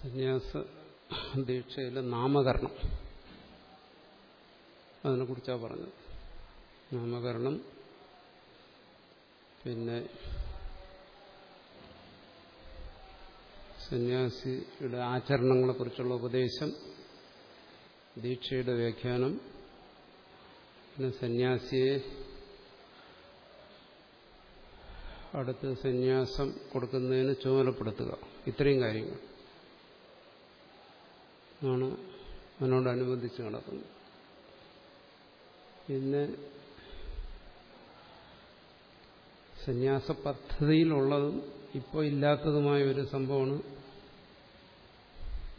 സന്യാസ ദീക്ഷയിലെ നാമകരണം. അതിനെക്കുറിച്ചാണ് പറഞ്ഞത്. നാമകരണം പിന്നെ സന്യാസിയുടെ ആചരണങ്ങളെക്കുറിച്ചുള്ള ഉപദേശം ദീക്ഷയുടെ വ്യാഖ്യാനം പിന്നെ സന്യാസിയെ അടുത്ത് സന്യാസം കൊടുക്കുന്നതിന് ചുമതലപ്പെടുത്തുക. ഇത്രയും കാര്യങ്ങൾ. ആണ് അതിനോടനുബന്ധിച്ച് നടക്കുന്നത് പിന്നെ സന്യാസ പദ്ധതിയിലുള്ളതും ഇപ്പോൾ ഇല്ലാത്തതുമായ ഒരു സംഭവമാണ്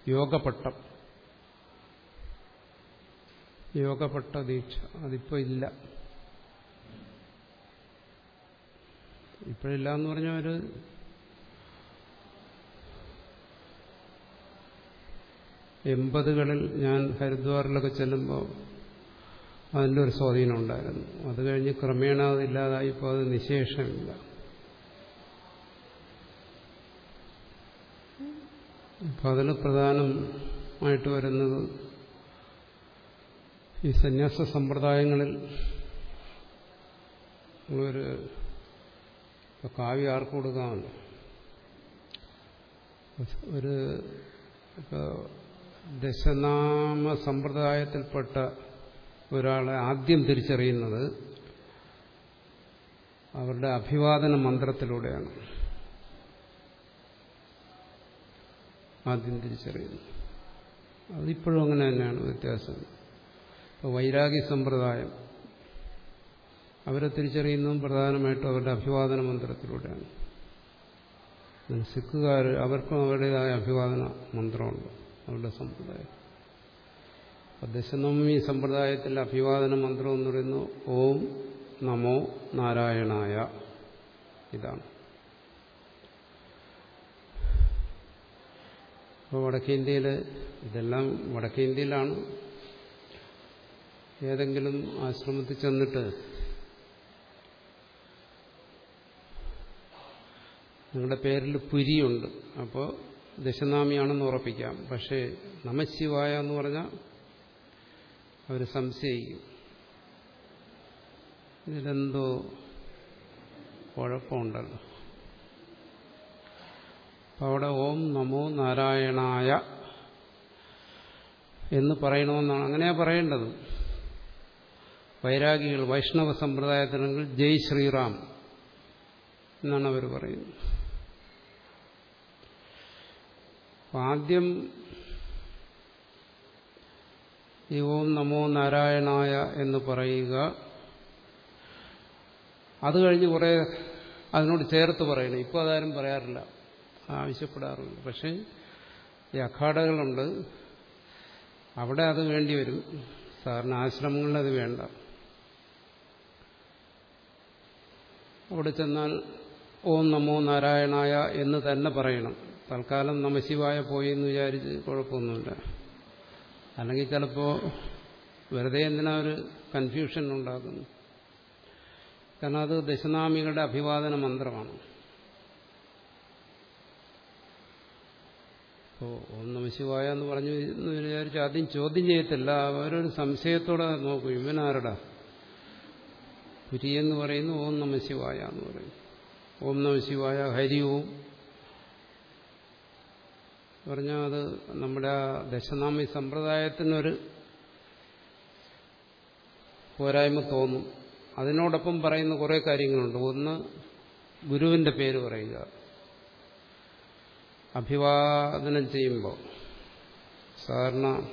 യോഗപട്ടം. യോഗപട്ട ദീക്ഷ. അതിപ്പോ ഇല്ല. ഇപ്പോഴില്ല എന്ന് പറഞ്ഞാൽ ഒരു എൺപതുകളിൽ ഞാൻ ഹരിദ്വാറിലൊക്കെ ചെല്ലുമ്പോൾ അതിന്റെ ഒരു സ്വാധീനം ഉണ്ടായിരുന്നു. അത് കഴിഞ്ഞ് ക്രമേണ അതില്ലാതായിപ്പോൾ അത് നിശേഷമില്ല. അപ്പം അതിൽ പ്രധാനമായിട്ട് വരുന്നത് ഈ സന്യാസ സമ്പ്രദായങ്ങളിൽ ഒരു കാവ്യ ആർക്ക് കൊടുക്കാമല്ലോ ഒരു ദശനാമ സമ്പ്രദായത്തിൽപ്പെട്ട ഒരാളെ ആദ്യം തിരിച്ചറിയുന്നത് അവരുടെ അഭിവാദന മന്ത്രത്തിലൂടെയാണ്. ആദ്യം തിരിച്ചറിയുന്നത് അതിപ്പോഴും അങ്ങനെ തന്നെയാണ് വ്യത്യാസം. ഇപ്പോൾ വൈരാഗി സമ്പ്രദായം. അവരെ തിരിച്ചറിയുന്നതും പ്രധാനമായിട്ടും അവരുടെ അഭിവാദന മന്ത്രത്തിലൂടെയാണ്. സിഖുകാർ അവർക്കും അവരുടേതായ അഭിവാദന മന്ത്രമുണ്ട്. അവരുടെ സമ്പ്രദായം. ദശനവമി സമ്പ്രദായത്തിൽ അഭിവാദന മന്ത്രം എന്ന് പറയുന്നു ഓം നമോ നാരായണായ. ഇതാണ്. അപ്പോൾ വടക്കേന്ത്യയിൽ ഇതെല്ലാം വടക്കേ ഇന്ത്യയിലാണ് ഏതെങ്കിലും ആശ്രമത്തിൽ ചെന്നിട്ട് നിങ്ങളുടെ പേരിൽ പുരിയുണ്ട്. അപ്പോൾ ദശനാമിയാണെന്ന് ഉറപ്പിക്കാം. പക്ഷേ നമശിവായ എന്ന് പറഞ്ഞാൽ അവർ സംശയിക്കും. ഇതിലെന്തോ കുഴപ്പമുണ്ടല്ലോ. അപ്പം അവിടെ ഓം നമോ നാരായണായ എന്ന് പറയണമെന്നാണ്. അങ്ങനെയാ പറയേണ്ടത്. വൈരാഗികൾ വൈഷ്ണവ സമ്പ്രദായത്തിനെങ്കിൽ ജയ് ശ്രീറാം എന്നാണ് അവർ പറയുന്നത്. ആദ്യം ഈ ഓം നമോ നാരായണായ എന്ന് പറയുക. അത് കഴിഞ്ഞ് കുറേ അതിനോട് ചേർത്ത് പറയണം. ഇപ്പോൾ അതാരും പറയാറില്ല. ആവശ്യപ്പെടാറുണ്ട് പക്ഷേ ഈ അഖാഡകളുണ്ട്. അവിടെ അത് വേണ്ടി വരും. സാറിന് ആശ്രമങ്ങളിൽ അത് വേണ്ട. അവിടെ ചെന്നാൽ ഓം നമോ നാരായണായ എന്ന് തന്നെ പറയണം. തൽക്കാലം നമശിവായ പോയി എന്ന് വിചാരിച്ച് കുഴപ്പമൊന്നുമില്ല. അല്ലെങ്കിൽ ചിലപ്പോൾ വെറുതെ എന്തിനാ ഒരു കൺഫ്യൂഷൻ ഉണ്ടാക്കുന്നു. കാരണം അത് ദശനാമികളുടെ അഭിവാദന മന്ത്രമാണ്. ഇപ്പോൾ ഓം നമശിവായ എന്ന് പറഞ്ഞു എന്ന് വിചാരിച്ച് ആദ്യം ചോദ്യം ചെയ്യത്തില്ല. അവരൊരു സംശയത്തോടെ നോക്കും. ഇവനാരടാ? പുരിയെന്ന് പറയുന്നു ഓം നമശിവായ എന്ന് പറയും ഓം നമശിവായ ഹരി ഓം പറഞ്ഞാൽ അത് നമ്മുടെ ആ ദശനാമി സമ്പ്രദായത്തിനൊരു പോരായ്മ തോന്നും. അതിനോടൊപ്പം പറയുന്ന കുറേ കാര്യങ്ങളുണ്ട്. ഒന്ന് ഗുരുവിന്റെ പേര് പറയുക. അഭിവാദനം ചെയ്യുമ്പോൾ സാധാരണ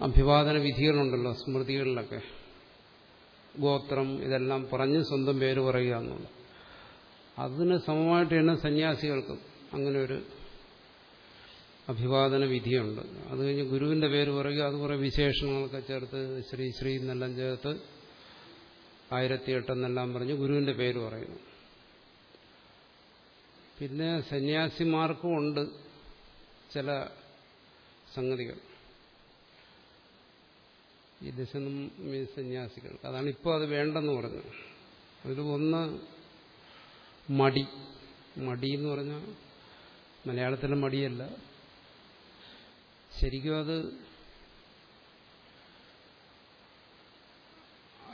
അഭിവാദന വിധികളുണ്ടല്ലോ സ്മൃതികളിലൊക്കെ. ഗോത്രം ഇതെല്ലാം പറഞ്ഞ് സ്വന്തം പേര് പറയുക എന്നുള്ളത്. അതിന് സമമായിട്ട് തന്നെ സന്യാസികൾക്കും അങ്ങനെ ഒരു അഭിവാദന വിധിയുണ്ട്. അത് കഴിഞ്ഞ് ഗുരുവിന്റെ പേര് പറയുക അത് കുറേ വിശേഷണങ്ങളൊക്കെ ചേർത്ത് ശ്രീ ശ്രീ എന്നെല്ലാം ചേർത്ത് ആയിരത്തി എട്ടെന്നെല്ലാം പറഞ്ഞ് ഗുരുവിന്റെ പേര് പറയുന്നു. പിന്നെ സന്യാസിമാർക്കും ഉണ്ട് ചില സംഗതികൾ. ഈ ദശനം സന്യാസികൾ അതാണ് ഇപ്പോൾ അത് വേണ്ടെന്ന് പറഞ്ഞു അതിൽ ഒന്ന് മടി. മടി എന്ന് പറഞ്ഞാൽ മലയാളത്തിലെ മടിയല്ല. ശരിക്കും അത്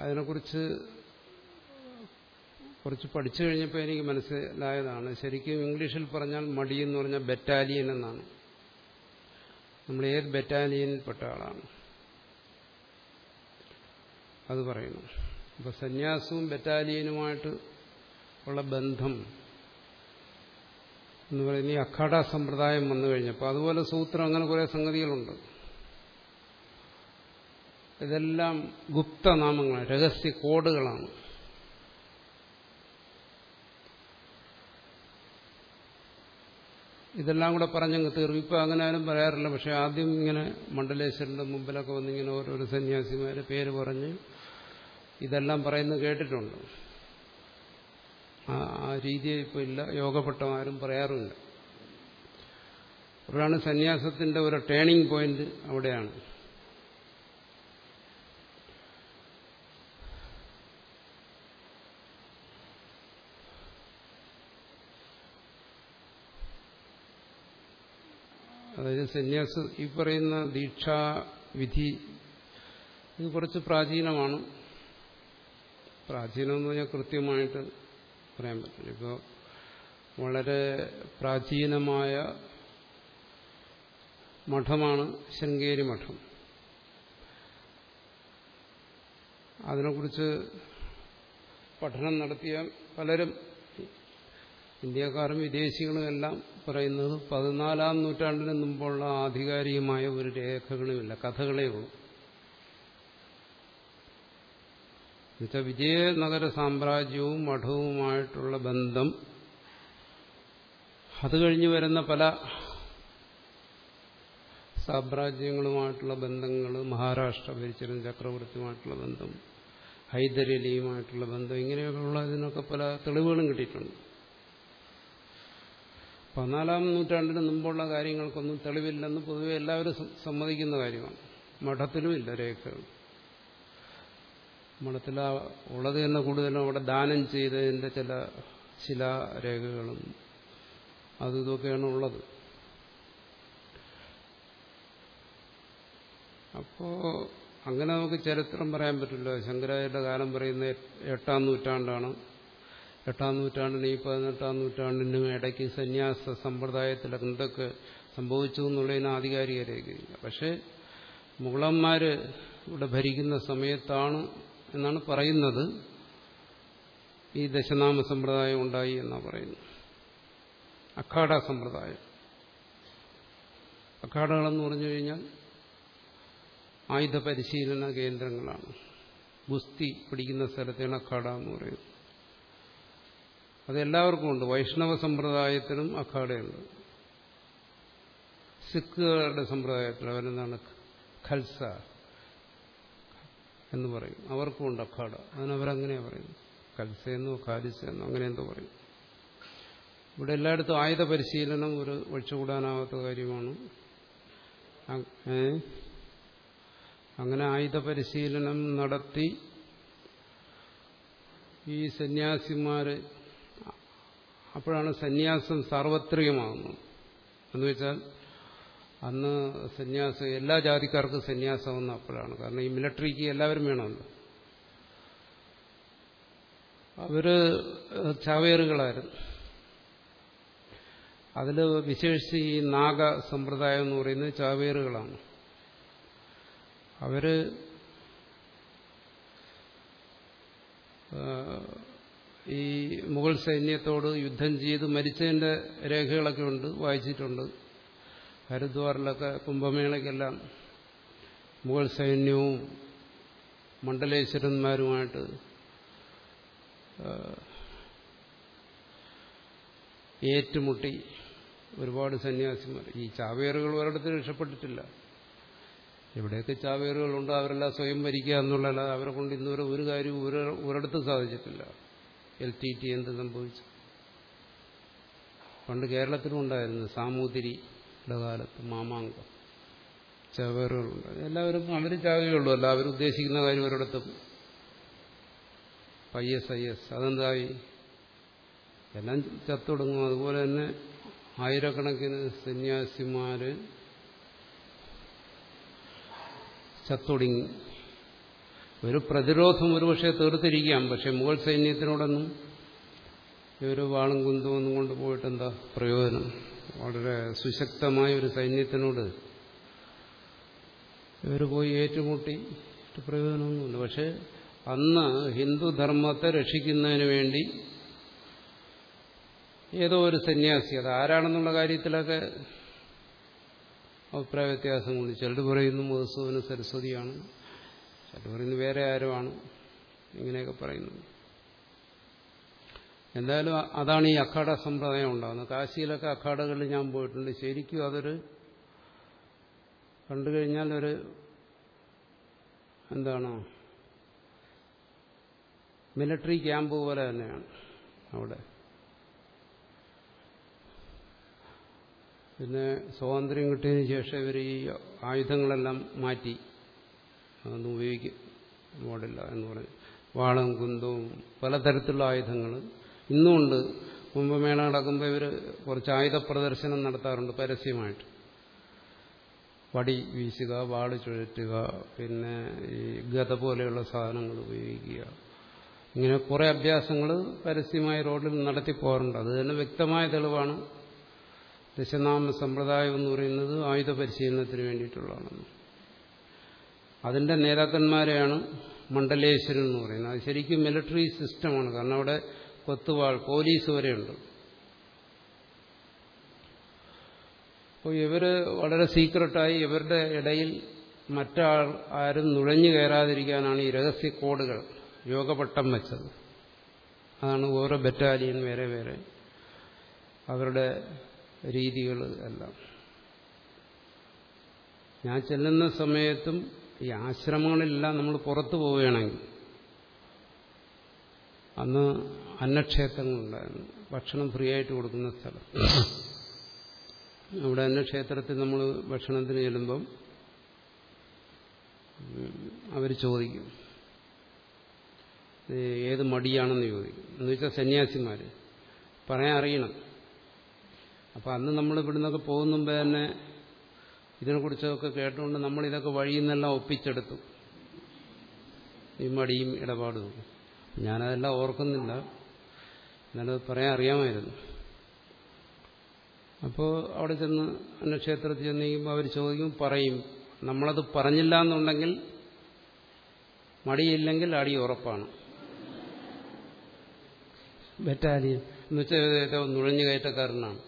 അതിനെക്കുറിച്ച് കുറച്ച് പഠിച്ചു കഴിഞ്ഞപ്പോൾ എനിക്ക് മനസ്സിലായതാണ്. ശരിക്കും ഇംഗ്ലീഷിൽ പറഞ്ഞാൽ മടി എന്ന് പറഞ്ഞാൽ ബറ്റാലിയൻ എന്നാണ്. നമ്മൾ ഏത് ബറ്റാലിയനിൽപ്പെട്ട ആളാണ്. അത് പറയുന്നു. അപ്പോൾ സന്യാസവും ബറ്റാലിയനുമായിട്ട് ഉള്ള ബന്ധം എന്ന് പറയുന്ന ഈ അഖാഡ സമ്പ്രദായം വന്നു കഴിഞ്ഞപ്പോൾ അതുപോലെ സൂത്രം അങ്ങനെ കുറേ സംഗതികളുണ്ട്. ഇതെല്ലാം ഗുപ്തനാമങ്ങളാണ് രഹസ്യ കോഡുകളാണ്. ഇതെല്ലാം കൂടെ പറഞ്ഞങ്ങ് തീർന്നു. ഇപ്പം അങ്ങനെ ആരും പറയാറില്ല പക്ഷെ ആദ്യം ഇങ്ങനെ മണ്ഡലേശ്വരന്റെ മുമ്പിലൊക്കെ വന്നിങ്ങനെ ഓരോരോ സന്യാസിമാരെ പേര് പറഞ്ഞ് ഇതെല്ലാം പറയുന്നത് കേട്ടിട്ടുണ്ട്. ആ രീതി ഇപ്പോൾ ഇല്ല. യോഗപ്പെട്ടമാരും പറയാറുമില്ല അപ്പോഴാണ് സന്യാസത്തിന്റെ ഒരു ടേണിംഗ് പോയിന്റ് അവിടെയാണ്. അതായത് സന്യാസ ഈ പറയുന്ന ദീക്ഷാവിധി ഇത് കുറച്ച് പ്രാചീനമാണ്. പ്രാചീനം എന്ന് പറഞ്ഞാൽ കൃത്യമായിട്ട് പറയാൻ പറ്റില്ല. ഇപ്പോൾ വളരെ പ്രാചീനമായ മഠമാണ് ശൃംഗേരി മഠം. അതിനെക്കുറിച്ച് പഠനം നടത്തിയ പലരും ഇന്ത്യക്കാരും വിദേശികളും എല്ലാം പറയുന്നത് പതിനാലാം നൂറ്റാണ്ടിന് മുമ്പുള്ള ആധികാരികമായ ഒരു രേഖകളുമില്ല കഥകളേ ഉള്ളൂ. എന്നുവെച്ചാൽ വിജയനഗര സാമ്രാജ്യവും മഠവുമായിട്ടുള്ള ബന്ധം അത് കഴിഞ്ഞ് വരുന്ന പല സാമ്രാജ്യങ്ങളുമായിട്ടുള്ള ബന്ധങ്ങൾ മഹാരാഷ്ട്ര ഭരിച്ചിരുന്ന ചക്രവർത്തിയുമായിട്ടുള്ള ബന്ധം ഹൈദരലിയുമായിട്ടുള്ള ബന്ധം ഇങ്ങനെയൊക്കെയുള്ള ഇതിനൊക്കെ പല തെളിവുകളും കിട്ടിയിട്ടുണ്ട്. പതിനാലാം നൂറ്റാണ്ടിന് മുമ്പുള്ള കാര്യങ്ങൾക്കൊന്നും തെളിവില്ലെന്ന് പൊതുവെ എല്ലാവരും സമ്മതിക്കുന്ന കാര്യമാണ്. മഠത്തിലും ഇല്ല രേഖകൾ. മഠത്തിൽ ഉള്ളത് തന്നെ കൂടുതലും അവിടെ ദാനം ചെയ്തതിന്റെ ചില ശിലാരേഖകളും അതും ഇതൊക്കെയാണ് ഉള്ളത്. അപ്പോ അങ്ങനെ നമുക്ക് ചരിത്രം പറയാൻ പറ്റില്ല. ശങ്കരാചാര്യയുടെ കാലം പറയുന്ന എട്ടാം നൂറ്റാണ്ടാണ്. എട്ടാം നൂറ്റാണ്ടിന് ഈ പതിനെട്ടാം നൂറ്റാണ്ടിനും ഇടയ്ക്ക് സന്യാസ സമ്പ്രദായത്തിൽ എന്തൊക്കെ സംഭവിച്ചു എന്നുള്ളതിന് രേഖ പക്ഷേ മുഗളന്മാർ ഇവിടെ ഭരിക്കുന്ന സമയത്താണ് എന്നാണ് പറയുന്നത്. ഈ ദശനാമ സമ്പ്രദായം ഉണ്ടായി എന്നാണ് പറയുന്നത്. അഖാഡ സമ്പ്രദായം. അഖാഡകളെന്ന് പറഞ്ഞു കഴിഞ്ഞാൽ ആയുധ പരിശീലന കേന്ദ്രങ്ങളാണ്. ഗുസ്തി പിടിക്കുന്ന സ്ഥലത്താണ് അഖാഡ എന്ന് പറയുന്നത്. അതെല്ലാവർക്കും ഉണ്ട്. വൈഷ്ണവ സമ്പ്രദായത്തിലും അഖാഡയുണ്ട്. സിഖുകളുടെ സമ്പ്രദായത്തിൽ അവരെന്താണ്? ഖൽസ. എന്ന് പറയും. അവർക്കും ഉണ്ട് അഖാഡ അതിനവരങ്ങനെയാ പറയുന്നത്. കൽസയെന്നോ ഖാലിസെന്നോ അങ്ങനെ എന്തോ പറയും. ഇവിടെ എല്ലായിടത്തും ആയുധ പരിശീലനം ഒരു ഒഴിച്ചുകൂടാനാവാത്ത കാര്യമാണ്. അങ്ങനെ ആയുധ പരിശീലനം നടത്തി ഈ സന്യാസിമാര് അപ്പോഴാണ് സന്യാസം സാർവത്രികമാകുന്നത്. എന്നുവെച്ചാൽ അന്ന് സന്യാസം എല്ലാ ജാതിക്കാർക്കും സന്യാസം എന്ന് അപ്പോഴാണ്. കാരണം ഈ മിലിറ്ററിക്ക് എല്ലാവരും വേണമല്ലോ. അവർ ചാവേറുകളായിരുന്നു. അതിൽ വിശേഷിച്ച് ഈ നാഗ സമ്പ്രദായം എന്ന് പറയുന്നത് ചാവേറുകളാണ്. അവർ ഈ മുഗൾ സൈന്യത്തോട് യുദ്ധം ചെയ്ത് മരിച്ചതിന്റെ രേഖകളൊക്കെ ഉണ്ട് വായിച്ചിട്ടുണ്ട്. ഹരിദ്വാറിലൊക്കെ കുംഭമേളയ്ക്കെല്ലാം മുഗൾ സൈന്യവും മണ്ഡലേശ്വരന്മാരുമായിട്ട് ഏറ്റുമുട്ടി ഒരുപാട് സന്യാസിമാർ. ഈ ചാവേറുകൾ ഒരിടത്തും രക്ഷപ്പെട്ടിട്ടില്ല. എവിടെയൊക്കെ ചാവേറുകളുണ്ടോ അവരെല്ലാം സ്വയം ഭരിക്കുക എന്നുള്ളതല്ലാതെ അവരെ കൊണ്ട് ഇന്നുവരെ ഒരു കാര്യവും ഒരിടത്തും സാധിച്ചിട്ടില്ല. എൽ ടി ടി എന്ത് സംഭവിച്ചു? പണ്ട് കേരളത്തിലും ഉണ്ടായിരുന്നു സാമൂതിരിയുടെ കാലത്ത് മാമാങ്കം ചവറുകളുണ്ട്. എല്ലാവരും അവർ ചാവുകയുള്ളൂ. അല്ല അവരുദ്ദേശിക്കുന്ന കാര്യം ഒരിടത്തും. ഐ എസ് ഐ എസ് അതെന്തായി? എല്ലാം ചത്തൊടുങ്ങും. അതുപോലെ തന്നെ ആയിരക്കണക്കിന് സന്യാസിമാര് ചത്തൊടുങ്ങി. ഒരു പ്രതിരോധം ഒരുപക്ഷെ തീർത്തിരിക്കാം. പക്ഷെ മുഗൾ സൈന്യത്തിനോടൊന്നും ഇവർ വാളും കുന്തവും ഒന്നും കൊണ്ടുപോയിട്ട് എന്താ പ്രയോജനം? വളരെ സുശക്തമായ ഒരു സൈന്യത്തിനോട് ഇവർ പോയി ഏറ്റുമുട്ടി. പ്രയോജനമൊന്നുമില്ല. പക്ഷെ അന്ന് ഹിന്ദുധർമ്മത്തെ രക്ഷിക്കുന്നതിന് വേണ്ടി ഏതോ ഒരു സന്യാസി അത് ആരാണെന്നുള്ള കാര്യത്തിലൊക്കെ അഭിപ്രായ വ്യത്യാസങ്ങളുണ്ട് ചിലർ പറയുന്നു മധുസൂദന സരസ്വതിയാണ്. ചിലർ പറയുന്നു വേറെ ആരുമാണ്. ഇങ്ങനെയൊക്കെ പറയുന്നു. എന്തായാലും അതാണ് ഈ അഖാഡ സമ്പ്രദായം ഉണ്ടാകുന്നത്. കാശിയിലൊക്കെ അഖാഡകളിൽ ഞാൻ പോയിട്ടുണ്ട്. ശരിക്കും അതൊരു കണ്ടു കഴിഞ്ഞാൽ ഒരു എന്താണ്? മിലിറ്ററി ക്യാമ്പ് പോലെ തന്നെയാണ് അവിടെ. പിന്നെ സ്വാതന്ത്ര്യം കിട്ടിയതിന് ശേഷം ഇവർ ഈ ആയുധങ്ങളെല്ലാം മാറ്റി. അതൊന്നും ഉപയോഗിക്കാൻ പാടില്ല എന്ന് പറഞ്ഞു. വാളും കുന്തവും പലതരത്തിലുള്ള ആയുധങ്ങൾ ഇന്നുമുണ്ട്. കുംഭമേള നടക്കുമ്പോൾ ഇവർ കുറച്ച് ആയുധ പ്രദർശനം നടത്താറുണ്ട് പരസ്യമായിട്ട്. വടി വീശുക വാട് ചുഴറ്റുക പിന്നെ ഈ ഗത പോലെയുള്ള സാധനങ്ങൾ ഉപയോഗിക്കുക. ഇങ്ങനെ കുറേ അഭ്യാസങ്ങൾ പരസ്യമായി റോഡിൽ നടത്തി പോകാറുണ്ട്. അത് തന്നെ വ്യക്തമായ തെളിവാണ്. ദശനാമ സമ്പ്രദായം എന്ന് പറയുന്നത് ആയുധ പരിശീലനത്തിന് വേണ്ടിയിട്ടുള്ളതാണ് അതിന്റെ നേതാക്കന്മാരെയാണ് മണ്ഡലേശ്വരൻ എന്ന് പറയുന്നത്. അത് ശരിക്കും മിലിറ്ററി സിസ്റ്റമാണ്. കാരണം അവിടെ കൊത്തുവാൾ പോലീസ് വരെയുണ്ട് അപ്പോൾ ഇവർ വളരെ സീക്രട്ടായി ഇവരുടെ ഇടയിൽ മറ്റാൾ ആരും നുഴഞ്ഞു കയറാതിരിക്കാനാണ് ഈ രഹസ്യ കോഡുകൾ യോഗപട്ടം വെച്ചത്. അതാണ് ഓരോ ബറ്റാലിയൻ വേറെ വേറെ അവരുടെ രീതികൾ എല്ലാം. ഞാൻ ചെല്ലുന്ന സമയത്തും ഈ ആശ്രമങ്ങളിലെല്ലാം നമ്മൾ പുറത്തു പോവുകയാണെങ്കിൽ അന്ന് അന്നക്ഷേത്രങ്ങളുണ്ടായിരുന്നു. ഭക്ഷണം ഫ്രീ ആയിട്ട് കൊടുക്കുന്ന സ്ഥലം. അവിടെ അന്നക്ഷേത്രത്തിൽ നമ്മൾ ഭക്ഷണത്തിന് ചെല്ലുമ്പം അവർ ചോദിക്കും. ഏത് മടിയാണെന്ന് ചോദിക്കും. എന്ന് വെച്ചാൽ സന്യാസിമാർ പറയാൻ അറിയണം. അപ്പം അന്ന് നമ്മൾ ഇവിടുന്നൊക്കെ പോകുന്ന മുമ്പേ തന്നെ ഇതിനെക്കുറിച്ചൊക്കെ കേട്ടുകൊണ്ട് നമ്മൾ ഇതൊക്കെ വഴിയിൽ നിന്നെല്ലാം ഒപ്പിച്ചെടുത്തു. ഈ മടിയും ഇടപാടും ഞാനതെല്ലാം ഓർക്കുന്നില്ല. എന്നാലത് പറയാൻ അറിയാമായിരുന്നു. അപ്പോൾ അവിടെ ചെന്ന് അന്നക്ഷേത്രത്തിൽ ചെന്ന് കഴിയുമ്പോൾ അവർ ചോദിക്കും പറയും നമ്മളത് പറഞ്ഞില്ല എന്നുണ്ടെങ്കിൽ മടിയില്ലെങ്കിൽ അടി ഉറപ്പാണ്. ബറ്റാലിയൻ എന്ന് വെച്ചാൽ ഏറ്റവും നുഴഞ്ഞു കയറ്റക്കാരനാണ്.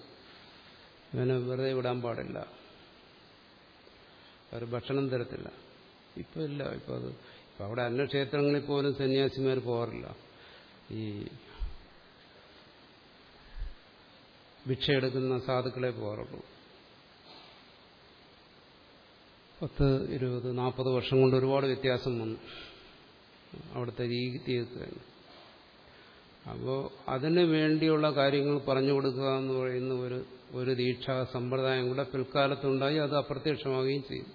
ഇവനെ വെറുതെ വിടാൻ പാടില്ല. അവർ ഭക്ഷണം തരത്തില്ല. ഇപ്പൊ ഇല്ല ഇപ്പൊ അത് ഇപ്പൊ അവിടെ അന്യക്ഷേത്രങ്ങളിൽ പോലും സന്യാസിമാർ പോകാറില്ല ഈ ഭിക്ഷയെടുക്കുന്ന സാധുക്കളെ പോകാറുള്ളൂ. പത്ത് ഇരുപത് നാൽപ്പത് വർഷം കൊണ്ട് ഒരുപാട് വ്യത്യാസം വന്നു. അവിടുത്തെ രീതിയൊക്കെ അപ്പോൾ അതിന് വേണ്ടിയുള്ള കാര്യങ്ങൾ പറഞ്ഞു കൊടുക്കുക എന്ന് പറയുന്ന ഒരു ഒരു ദീക്ഷാ സമ്പ്രദായം കൂടെ പിൽക്കാലത്തുണ്ടായി അത് അപ്രത്യക്ഷമാവുകയും ചെയ്തു.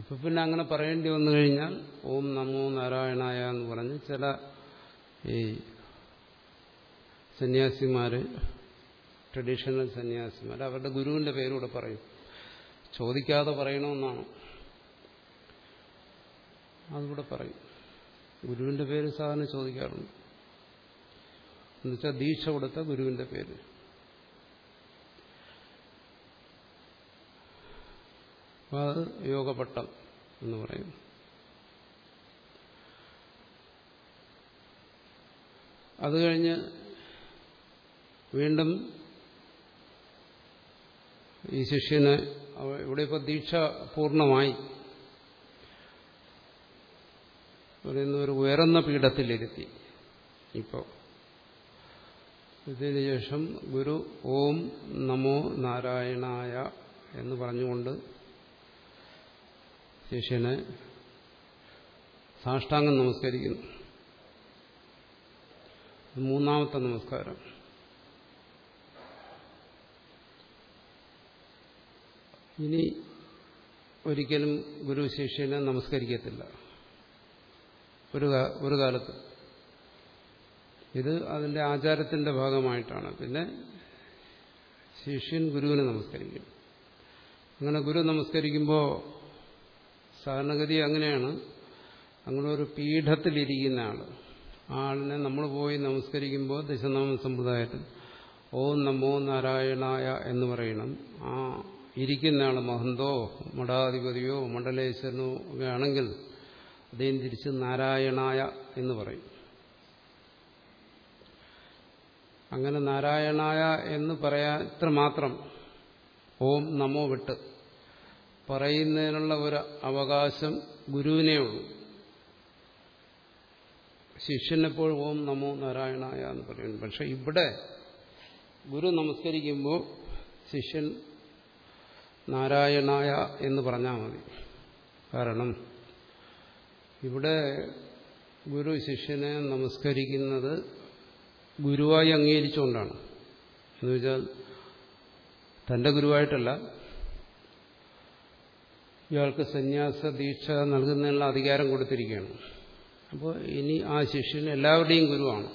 ഇപ്പം പിന്നെ അങ്ങനെ പറയേണ്ടി വന്നു കഴിഞ്ഞാൽ ഓം നമോ നാരായണായ എന്ന് പറഞ്ഞ് ചില ഈ സന്യാസിമാര് ട്രഡീഷണൽ സന്യാസിമാർ അവരുടെ ഗുരുവിന്റെ പേരൂടെ പറയും. ചോദിക്കാതെ പറയണമെന്നാണ്. അതുകൂടെ പറയും. ഗുരുവിന്റെ പേര് സാധാരണ ചോദിക്കാറുണ്ട്. എന്നുവെച്ചാൽ ദീക്ഷ കൊടുത്ത ഗുരുവിന്റെ പേര്. അത് യോഗപട്ടം എന്ന് പറയും. അത് കഴിഞ്ഞ് വീണ്ടും ഈ ശിഷ്യന് ഇവിടെ ഇപ്പോൾ ദീക്ഷ പൂർണമായി. പറയുന്ന ഒരു ഉയർന്ന പീഠത്തിലിരുത്തി. ഇപ്പോൾ ഇതിനു ശേഷം ഗുരു ഓം നമോ നാരായണായ എന്ന് പറഞ്ഞുകൊണ്ട് ശിഷ്യനെ സാഷ്ടാംഗം നമസ്കരിക്കുന്നു. മൂന്നാമത്തെ നമസ്കാരം. ഇനി ഒരിക്കലും ഗുരു ശിഷ്യനെ നമസ്കരിക്കത്തില്ല. ഒരു ഒരു കാലത്ത്. ഇത് അതിന്റെ ആചാരത്തിന്റെ ഭാഗമായിട്ടാണ്. പിന്നെ ശിഷ്യൻ ഗുരുവിനെ നമസ്കരിക്കും. അങ്ങനെ ഗുരു നമസ്കരിക്കുമ്പോൾ സാധാരണഗതി അങ്ങനെയാണ്. അങ്ങനെ ഒരു പീഠത്തിലിരിക്കുന്ന ആൾ ആ ആളിനെ നമ്മൾ പോയി നമസ്കരിക്കുമ്പോൾ ദശനാമ സമ്പ്രദായത്തിൽ ഓം നമോ നാരായണായ എന്ന് പറയണം. ആ ഇരിക്കുന്ന ആൾ മഹന്തോ മഠാധിപതിയോ മണ്ഡലേശ്വരനോ ഒക്കെ ആണെങ്കിൽ അദ്ദേഹം തിരിച്ച് നാരായണായ എന്ന് പറയും. അങ്ങനെ നാരായണായ എന്ന് പറയാൻ ഇത്ര മാത്രം ഓം നമോ വിട്ട് പറയുന്നതിനുള്ള ഒരു അവകാശം ഗുരുവിനേ ഉള്ളൂ. ശിഷ്യനെപ്പോഴും ഓം നമോ നാരായണായ എന്ന് പറയുന്നു പക്ഷെ ഇവിടെ ഗുരു നമസ്കരിക്കുമ്പോൾ ശിഷ്യൻ നാരായണായ എന്ന് പറഞ്ഞാൽ മതി. കാരണം ഇവിടെ ഗുരു ശിഷ്യനെ നമസ്കരിക്കുന്നത് ഗുരുവായി അംഗീകരിച്ചുകൊണ്ടാണ്. എന്ന് വെച്ചാൽ തന്റെ ഗുരുവായിട്ടല്ല. ഇയാൾക്ക് സന്യാസ ദീക്ഷ നൽകുന്നതിനുള്ള അധികാരം കൊടുത്തിരിക്കുകയാണ്. അപ്പോൾ ഇനി ആ ശിഷ്യൻ എല്ലാവരുടെയും ഗുരുവാണ്.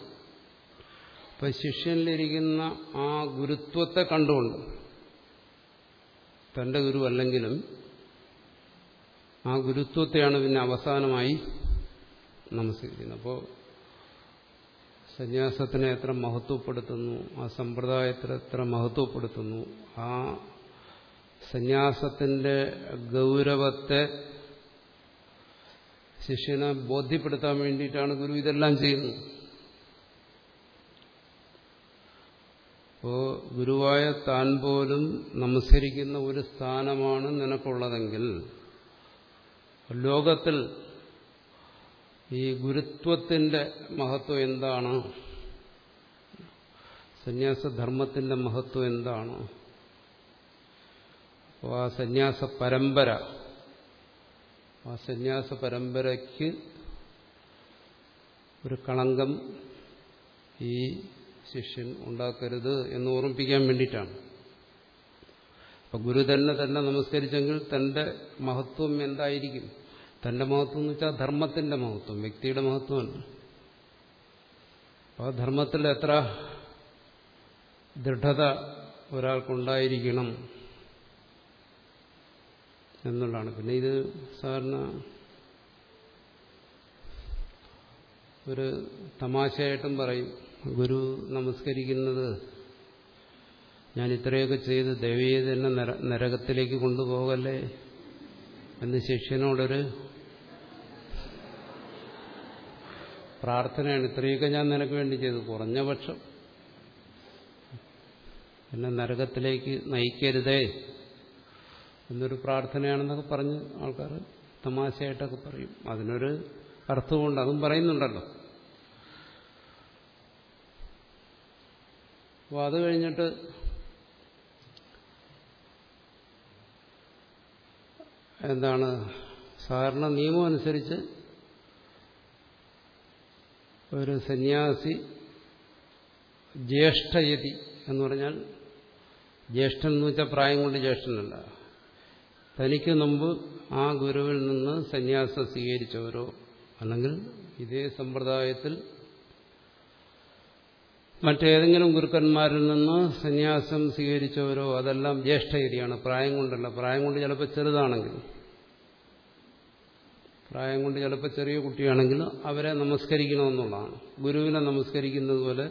അപ്പോൾ ശിഷ്യനിലിരിക്കുന്ന ആ ഗുരുത്വത്തെ കണ്ടുകൊണ്ട് തന്റെ ഗുരു അല്ലെങ്കിലും ആ ഗുരുത്വത്തെയാണ് പിന്നെ അവസാനമായി നമസ്കരിക്കുന്നത് അപ്പോൾ സന്യാസത്തിനെ എത്ര മഹത്വപ്പെടുത്തുന്നു ആ സമ്പ്രദായത്തിന് എത്ര മഹത്വപ്പെടുത്തുന്നു ആ സന്യാസത്തിന്റെ ഗൗരവത്തെ ശിഷ്യനെ ബോധ്യപ്പെടുത്താൻ വേണ്ടിയിട്ടാണ് ഗുരു ഇതെല്ലാം ചെയ്യുന്നത്. അപ്പോ ഗുരുവായ താൻ പോലും നമസ്കരിക്കുന്ന ഒരു സ്ഥാനമാണ് നിനക്കുള്ളതെങ്കിൽ ലോകത്തിൽ ഈ ഗുരുത്വത്തിന്റെ മഹത്വം എന്താണ്? സന്യാസധർമ്മത്തിന്റെ മഹത്വം എന്താണ്? അപ്പോൾ ആ സന്യാസ പരമ്പര ആ സന്യാസ പരമ്പരയ്ക്ക് ഒരു കളങ്കം ഈ ശിഷ്യൻ ഉണ്ടാക്കരുത് എന്ന് ഓർമ്മിപ്പിക്കാൻ വേണ്ടിയിട്ടാണ്. അപ്പൊ ഗുരു തന്നെ തന്നെ നമസ്കരിച്ചെങ്കിൽ തന്റെ മഹത്വം എന്തായിരിക്കും? തന്റെ മഹത്വം എന്ന് വെച്ചാൽ ധർമ്മത്തിന്റെ മഹത്വം വ്യക്തിയുടെ മഹത്വമല്ല അപ്പോൾ ആ ധർമ്മത്തിൽ എത്ര ദൃഢത ഒരാൾക്കുണ്ടായിരിക്കണം എന്നുള്ളതാണ്. പിന്നെ ഇത് സാധാരണ ഒരു തമാശയായിട്ടും പറയും. ഗുരു നമസ്കരിക്കുന്നത് ഞാൻ ഇത്രയൊക്കെ ചെയ്ത് ദേവിയെ തന്നെ നരകത്തിലേക്ക് കൊണ്ടുപോകല്ലേ? എന്ന് ശിഷ്യനോടൊരു പ്രാർത്ഥനയാണ്. ഇത്രയൊക്കെ ഞാൻ നിനക്ക് വേണ്ടി ചെയ്തു. കുറഞ്ഞ പക്ഷം. എന്നെ നരകത്തിലേക്ക് നയിക്കരുതേ എന്നൊരു പ്രാർത്ഥനയാണെന്നൊക്കെ പറഞ്ഞ് ആൾക്കാർ തമാശയായിട്ടൊക്കെ പറയും. അതിനൊരു അർത്ഥമുണ്ട് അതും പറയുന്നുണ്ടല്ലോ. അപ്പോൾ അത് കഴിഞ്ഞിട്ട് എന്താണ്? സാധാരണ നിയമം അനുസരിച്ച് ഒരു സന്യാസി ജ്യേഷ്ഠയതി എന്ന് പറഞ്ഞാൽ ജ്യേഷ്ഠൻ എന്ന് വെച്ചാൽ പ്രായം കൊണ്ട് ജ്യേഷ്ഠനല്ല. തനിക്ക് മുമ്പ് ആ ഗുരുവിൽ നിന്ന് സന്യാസം സ്വീകരിച്ചവരോ അല്ലെങ്കിൽ ഇതേ സമ്പ്രദായത്തിൽ മറ്റേതെങ്കിലും ഗുരുക്കന്മാരിൽ നിന്ന് സന്യാസം സ്വീകരിച്ചവരോ അതെല്ലാം ജ്യേഷ്ഠഗിരിയാണ്. പ്രായം കൊണ്ടല്ല. പ്രായം കൊണ്ട് ചിലപ്പോൾ ചെറുതാണെങ്കിൽ പ്രായം കൊണ്ട് ചിലപ്പോൾ ചെറിയ കുട്ടിയാണെങ്കിൽ അവരെ നമസ്കരിക്കണമെന്നുള്ളതാണ്. ഗുരുവിനെ നമസ്കരിക്കുന്നത് പോലെ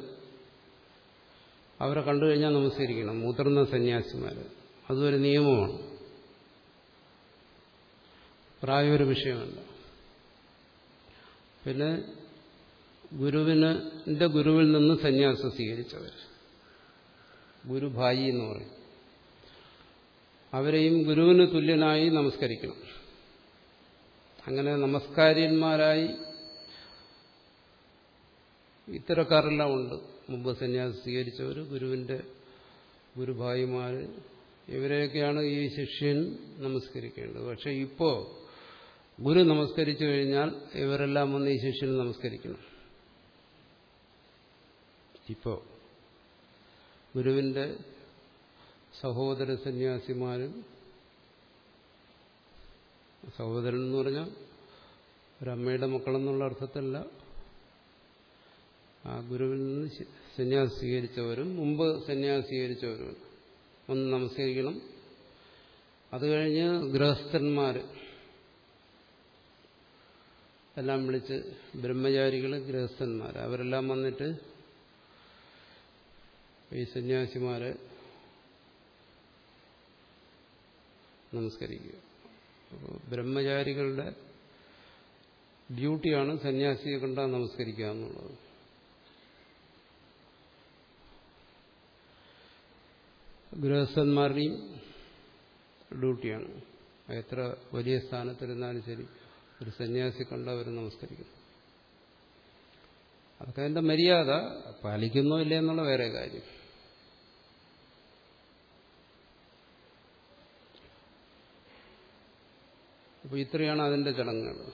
അവരെ കണ്ടു കഴിഞ്ഞാൽ നമസ്കരിക്കണം. മുതിർന്ന സന്യാസിമാർ അതൊരു നിയമമാണ്. പ്രായൊരു വിഷയമല്ല. പിന്നെ ഗുരുവിന് ഗുരുവിൽ നിന്ന് സന്യാസം സ്വീകരിച്ചവർ. ഗുരുഭായി എന്ന് പറയും. അവരെയും ഗുരുവിന് തുല്യനായി നമസ്കരിക്കണം. അങ്ങനെ നമസ്കാര്യന്മാരായി ഇത്തരക്കാരെല്ലാം ഉണ്ട്. മുമ്പ് സന്യാസം സ്വീകരിച്ചവർ ഗുരുവിന്റെ ഗുരുഭായിമാർ ഇവരെയൊക്കെയാണ് ഈ ശിഷ്യൻ നമസ്കരിക്കേണ്ടത്. പക്ഷെ ഇപ്പോൾ ഗുരു നമസ്കരിച്ചു കഴിഞ്ഞാൽ ഇവരെല്ലാം വന്ന് ഈ ശിഷ്യന് നമസ്കരിക്കണം. ഇപ്പോ ഗുരുവിന്റെ സഹോദര സന്യാസിമാരും സഹോദരൻ എന്ന് പറഞ്ഞാൽ ഒരമ്മയുടെ മക്കളെന്നുള്ള അർത്ഥത്തല്ല. ആ ഗുരുവിൽ നിന്ന് സന്യാസി സ്വീകരിച്ചവരും മുമ്പ് സന്യാസം സ്വീകരിച്ചവരും ഒന്ന് നമസ്കരിക്കണം. അത് കഴിഞ്ഞ് ഗൃഹസ്ഥന്മാർ എല്ലാം വിളിച്ച് ബ്രഹ്മചാരികൾ ഗൃഹസ്ഥന്മാർ അവരെല്ലാം വന്നിട്ട് ഈ സന്യാസിമാരെ നമസ്കരിക്കുക. ബ്രഹ്മചാരികളുടെ ഡ്യൂട്ടിയാണ് സന്യാസിയെ കണ്ടാൽ നമസ്കരിക്കുക എന്നുള്ളത്. ഗൃഹസ്ഥന്മാരുടെയും ഡ്യൂട്ടിയാണ്. എത്ര വലിയ സ്ഥാനത്തിരുന്നാലും ശരി ഒരു സന്യാസി കണ്ട അവർ നമസ്കരിക്കുന്നു. അതൊക്കെ അതിന്റെ മര്യാദ പാലിക്കുന്നോ ഇല്ല എന്നുള്ള വേറെ കാര്യം. അപ്പോൾ ഇത്രയാണ് അതിന്റെ ചടങ്ങുകൾ.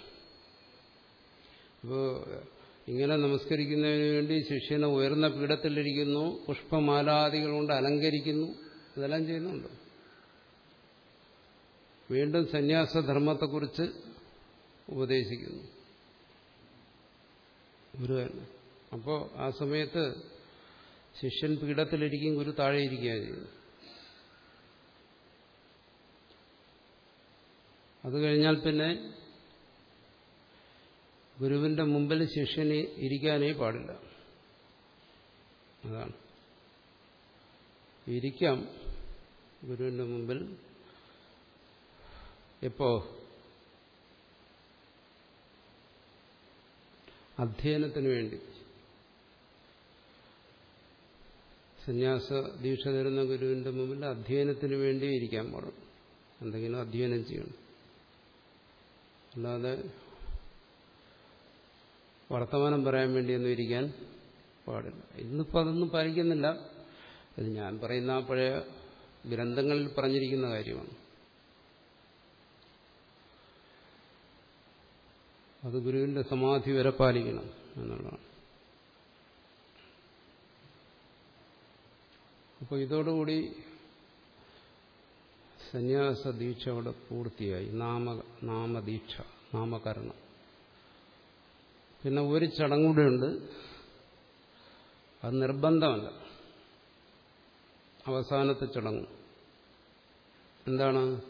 അപ്പോൾ ഇങ്ങനെ നമസ്കരിക്കുന്നതിന് വേണ്ടി ശിഷ്യനെ ഉയർന്ന പീഠത്തിലിരിക്കുന്നു പുഷ്പമാലാദികൾ കൊണ്ട് അലങ്കരിക്കുന്നു ഇതെല്ലാം ചെയ്യുന്നുണ്ട്. വീണ്ടും സന്യാസധർമ്മത്തെക്കുറിച്ച് ഉപദേശിക്കുന്നു. ഗുരു തന്നെ അപ്പോൾ ആ സമയത്ത് ശിഷ്യൻ പീഠത്തിലിരിക്കും ഗുരു താഴെ ഇരിക്കുകയാണ് ചെയ്യുന്നത്. അത് കഴിഞ്ഞാൽ പിന്നെ ഗുരുവിന്റെ മുമ്പിൽ ശിഷ്യന് ഇരിക്കാനേ പാടില്ല. അതാണ്. ഇരിക്കാം ഗുരുവിന്റെ മുമ്പിൽ. എപ്പോ അധ്യയനത്തിന് വേണ്ടി സന്യാസ ദീക്ഷ തരുന്ന ഗുരുവിന്റെ മുമ്പിൽ അധ്യയനത്തിന് വേണ്ടി ഇരിക്കാൻ പാടും. എന്തെങ്കിലും അധ്യയനം ചെയ്യണം. അല്ലാതെ വർത്തമാനം പറയാൻ വേണ്ടിയൊന്നും ഇരിക്കാൻ പാടില്ല. ഇന്നിപ്പോൾ അതൊന്നും പാലിക്കുന്നില്ല. ഇത് ഞാൻ പറയുന്ന ആ പഴയ ഗ്രന്ഥങ്ങളിൽ പറഞ്ഞിരിക്കുന്ന കാര്യമാണ്. അത് ഗുരുവിന്റെ സമാധി വരെ പാലിക്കണം എന്നുള്ളതാണ്. അപ്പോൾ ഇതോടുകൂടി സന്യാസ ദീക്ഷ അവിടെ പൂർത്തിയായി. നാമ നാമദീക്ഷ നാമകരണം. പിന്നെ ഒരു ചടങ്ങൂടെയുണ്ട് അത് നിർബന്ധമല്ല. അവസാനത്തെ ചടങ്ങ്. എന്താണ്?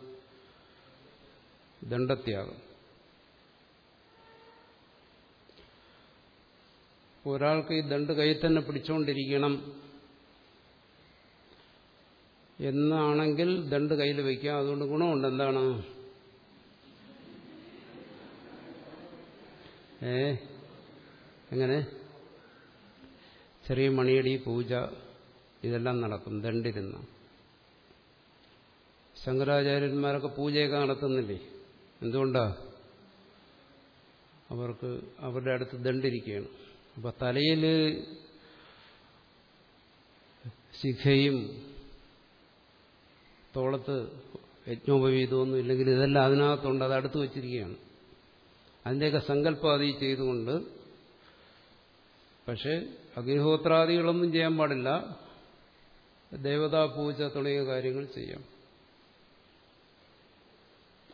ദണ്ഡത്യാഗം. ഒരാൾക്ക് ഈ ദണ്ട് കയ്യിൽ തന്നെ പിടിച്ചുകൊണ്ടിരിക്കണം എന്നാണെങ്കിൽ ദണ്ട് കയ്യിൽ വയ്ക്കാം അതുകൊണ്ട് ഗുണമുണ്ട്. എന്താണ്? ഏ? എങ്ങനെ? ചെറിയ മണിയടി പൂജ ഇതെല്ലാം നടക്കും. ദണ്ടിരുന്ന ശങ്കരാചാര്യന്മാരൊക്കെ പൂജയൊക്കെ നടത്തുന്നില്ലേ? എന്തുകൊണ്ടാ? അവർക്ക് അവരുടെ അടുത്ത് ദണ്ടിരിക്കുകയാണ് അപ്പൊ തലയിൽ ശിഖയും തോളത്ത് യജ്ഞോപവീതമൊന്നും ഇല്ലെങ്കിൽ ഇതെല്ലാം അതിനകത്തുണ്ട് അത് അടുത്ത് വച്ചിരിക്കുകയാണ്. അതിന്റെയൊക്കെ സങ്കല്പം അത് ചെയ്തുകൊണ്ട് പക്ഷേ അഗ്നിഹോത്രാദികളൊന്നും ചെയ്യാൻ പാടില്ല. ദേവതാ പൂജ തുടങ്ങിയ കാര്യങ്ങൾ ചെയ്യാം.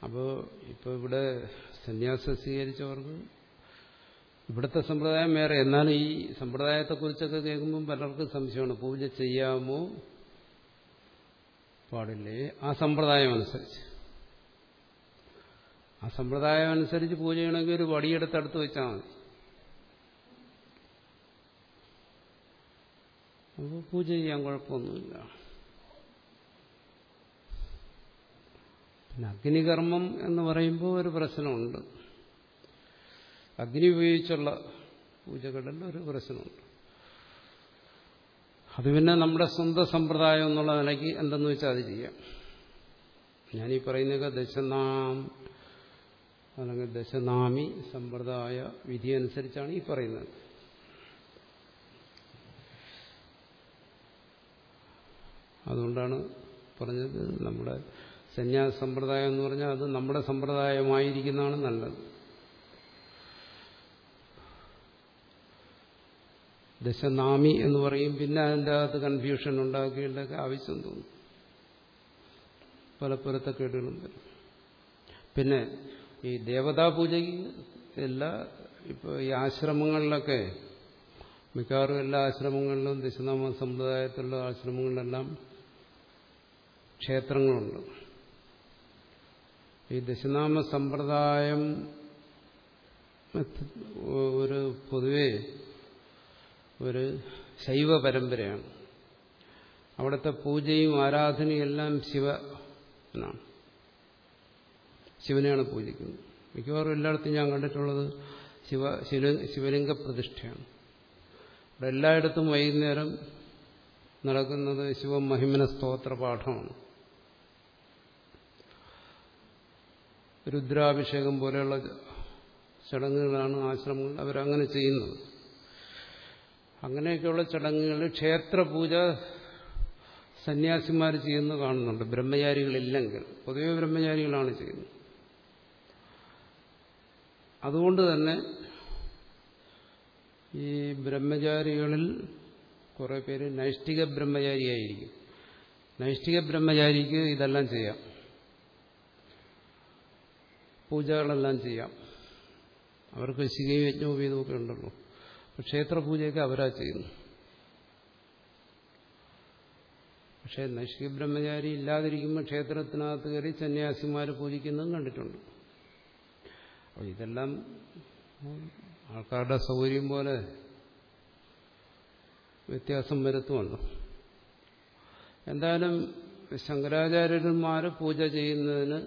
അപ്പോൾ ഇപ്പോൾ ഇവിടെ സന്യാസം സ്വീകരിച്ചവർക്ക് ഇവിടുത്തെ സമ്പ്രദായം വേറെ. എന്നാലും ഈ സമ്പ്രദായത്തെക്കുറിച്ചൊക്കെ കേൾക്കുമ്പോൾ പലർക്കും സംശയമാണ്. പൂജ ചെയ്യാമോ? പാടില്ലേ ആ സമ്പ്രദായം അനുസരിച്ച്. ആ സമ്പ്രദായം അനുസരിച്ച് പൂജ ചെയ്യണമെങ്കിൽ ഒരു വടിയെടുത്തടുത്ത് വെച്ചാൽ മതി. അപ്പോൾ പൂജ ചെയ്യാൻ കുഴപ്പമൊന്നുമില്ല. പിന്നെ അഗ്നികർമ്മം എന്ന് പറയുമ്പോൾ ഒരു പ്രശ്നമുണ്ട്. അഗ്നി ഉപയോഗിച്ചുള്ള പൂജകളിൽ ഒരു പ്രശ്നമുണ്ട്. അത് പിന്നെ നമ്മുടെ സ്വന്തം സമ്പ്രദായം എന്നുള്ള നിലയ്ക്ക് എന്തെന്ന് വെച്ചാൽ അത് ചെയ്യാം. ഞാനീ പറയുന്നൊക്കെ ദശനാം അല്ലെങ്കിൽ ദശനാമി സമ്പ്രദായ വിധി അനുസരിച്ചാണ് ഈ പറയുന്നത്. അതുകൊണ്ടാണ് പറഞ്ഞത് നമ്മുടെ സന്യാസ സമ്പ്രദായം എന്ന് പറഞ്ഞാൽ അത് നമ്മുടെ സമ്പ്രദായമായിരിക്കുന്നതാണ് നല്ലത്. ദശനാമി എന്ന് പറയും. പിന്നെ അതിന്റെ അകത്ത് കൺഫ്യൂഷൻ ഉണ്ടാക്കേണ്ടൊക്കെ ആവശ്യം തോന്നും. പല പൊരുത്തക്കേടുകളും വരും. പിന്നെ ഈ ദേവതാ പൂജയ്ക്ക് എല്ലാ ഇപ്പോൾ ഈ ആശ്രമങ്ങളിലൊക്കെ മിക്കവാറും എല്ലാ ആശ്രമങ്ങളിലും ദശനാമ സമ്പ്രദായത്തിലുള്ള ആശ്രമങ്ങളിലെല്ലാം ക്ഷേത്രങ്ങളുണ്ട്. ഈ ദശനാമ സമ്പ്രദായം ഒരു പൊതുവെ ഒരു ശൈവ പരമ്പരയാണ്. അവിടുത്തെ പൂജയും ആരാധനയും എല്ലാം ശിവ എന്നാണ്. ശിവനെയാണ് പൂജിക്കുന്നത്. മിക്കവാറും എല്ലായിടത്തും ഞാൻ കണ്ടിട്ടുള്ളത് ശിവ ശിവ ശിവലിംഗ പ്രതിഷ്ഠയാണ്. അവിടെ എല്ലായിടത്തും വൈകുന്നേരം നടക്കുന്നത് ശിവമഹിമന സ്തോത്ര പാഠമാണ്. രുദ്രാഭിഷേകം പോലെയുള്ള ചടങ്ങുകളാണ് ആശ്രമങ്ങൾ അവരങ്ങനെ ചെയ്യുന്നത്. അങ്ങനെയൊക്കെയുള്ള ചടങ്ങുകൾ ക്ഷേത്രപൂജ സന്യാസിമാർ ചെയ്യുന്നത് കാണുന്നുണ്ട്. ബ്രഹ്മചാരികളില്ലെങ്കിൽ. പൊതുവെ ബ്രഹ്മചാരികളാണ് ചെയ്യുന്നത്. അതുകൊണ്ട് തന്നെ ഈ ബ്രഹ്മചാരികളിൽ കുറെ പേര് നൈഷ്ഠിക ബ്രഹ്മചാരിയായിരിക്കും. നൈഷ്ഠിക ബ്രഹ്മചാരിക്ക് ഇതെല്ലാം ചെയ്യാം. പൂജകളെല്ലാം ചെയ്യാം. അവർക്ക് ശികയും ഇതുമൊക്കെ ഉണ്ടല്ലോ. ക്ഷേത്രപൂജയൊക്കെ അവരാ ചെയ്യുന്നു പക്ഷേ നൈഷിക ബ്രഹ്മചാരി ഇല്ലാതിരിക്കുമ്പോൾ ക്ഷേത്രത്തിനകത്ത് കയറി സന്യാസിമാർ പൂജിക്കുന്നതും കണ്ടിട്ടുണ്ട്. അപ്പോൾ ഇതെല്ലാം ആൾക്കാരുടെ സൗകര്യം പോലെ വ്യത്യാസം വരുത്തുമല്ലോ എന്തായാലും ശങ്കരാചാര്യന്മാർ പൂജ ചെയ്യുന്നതിന്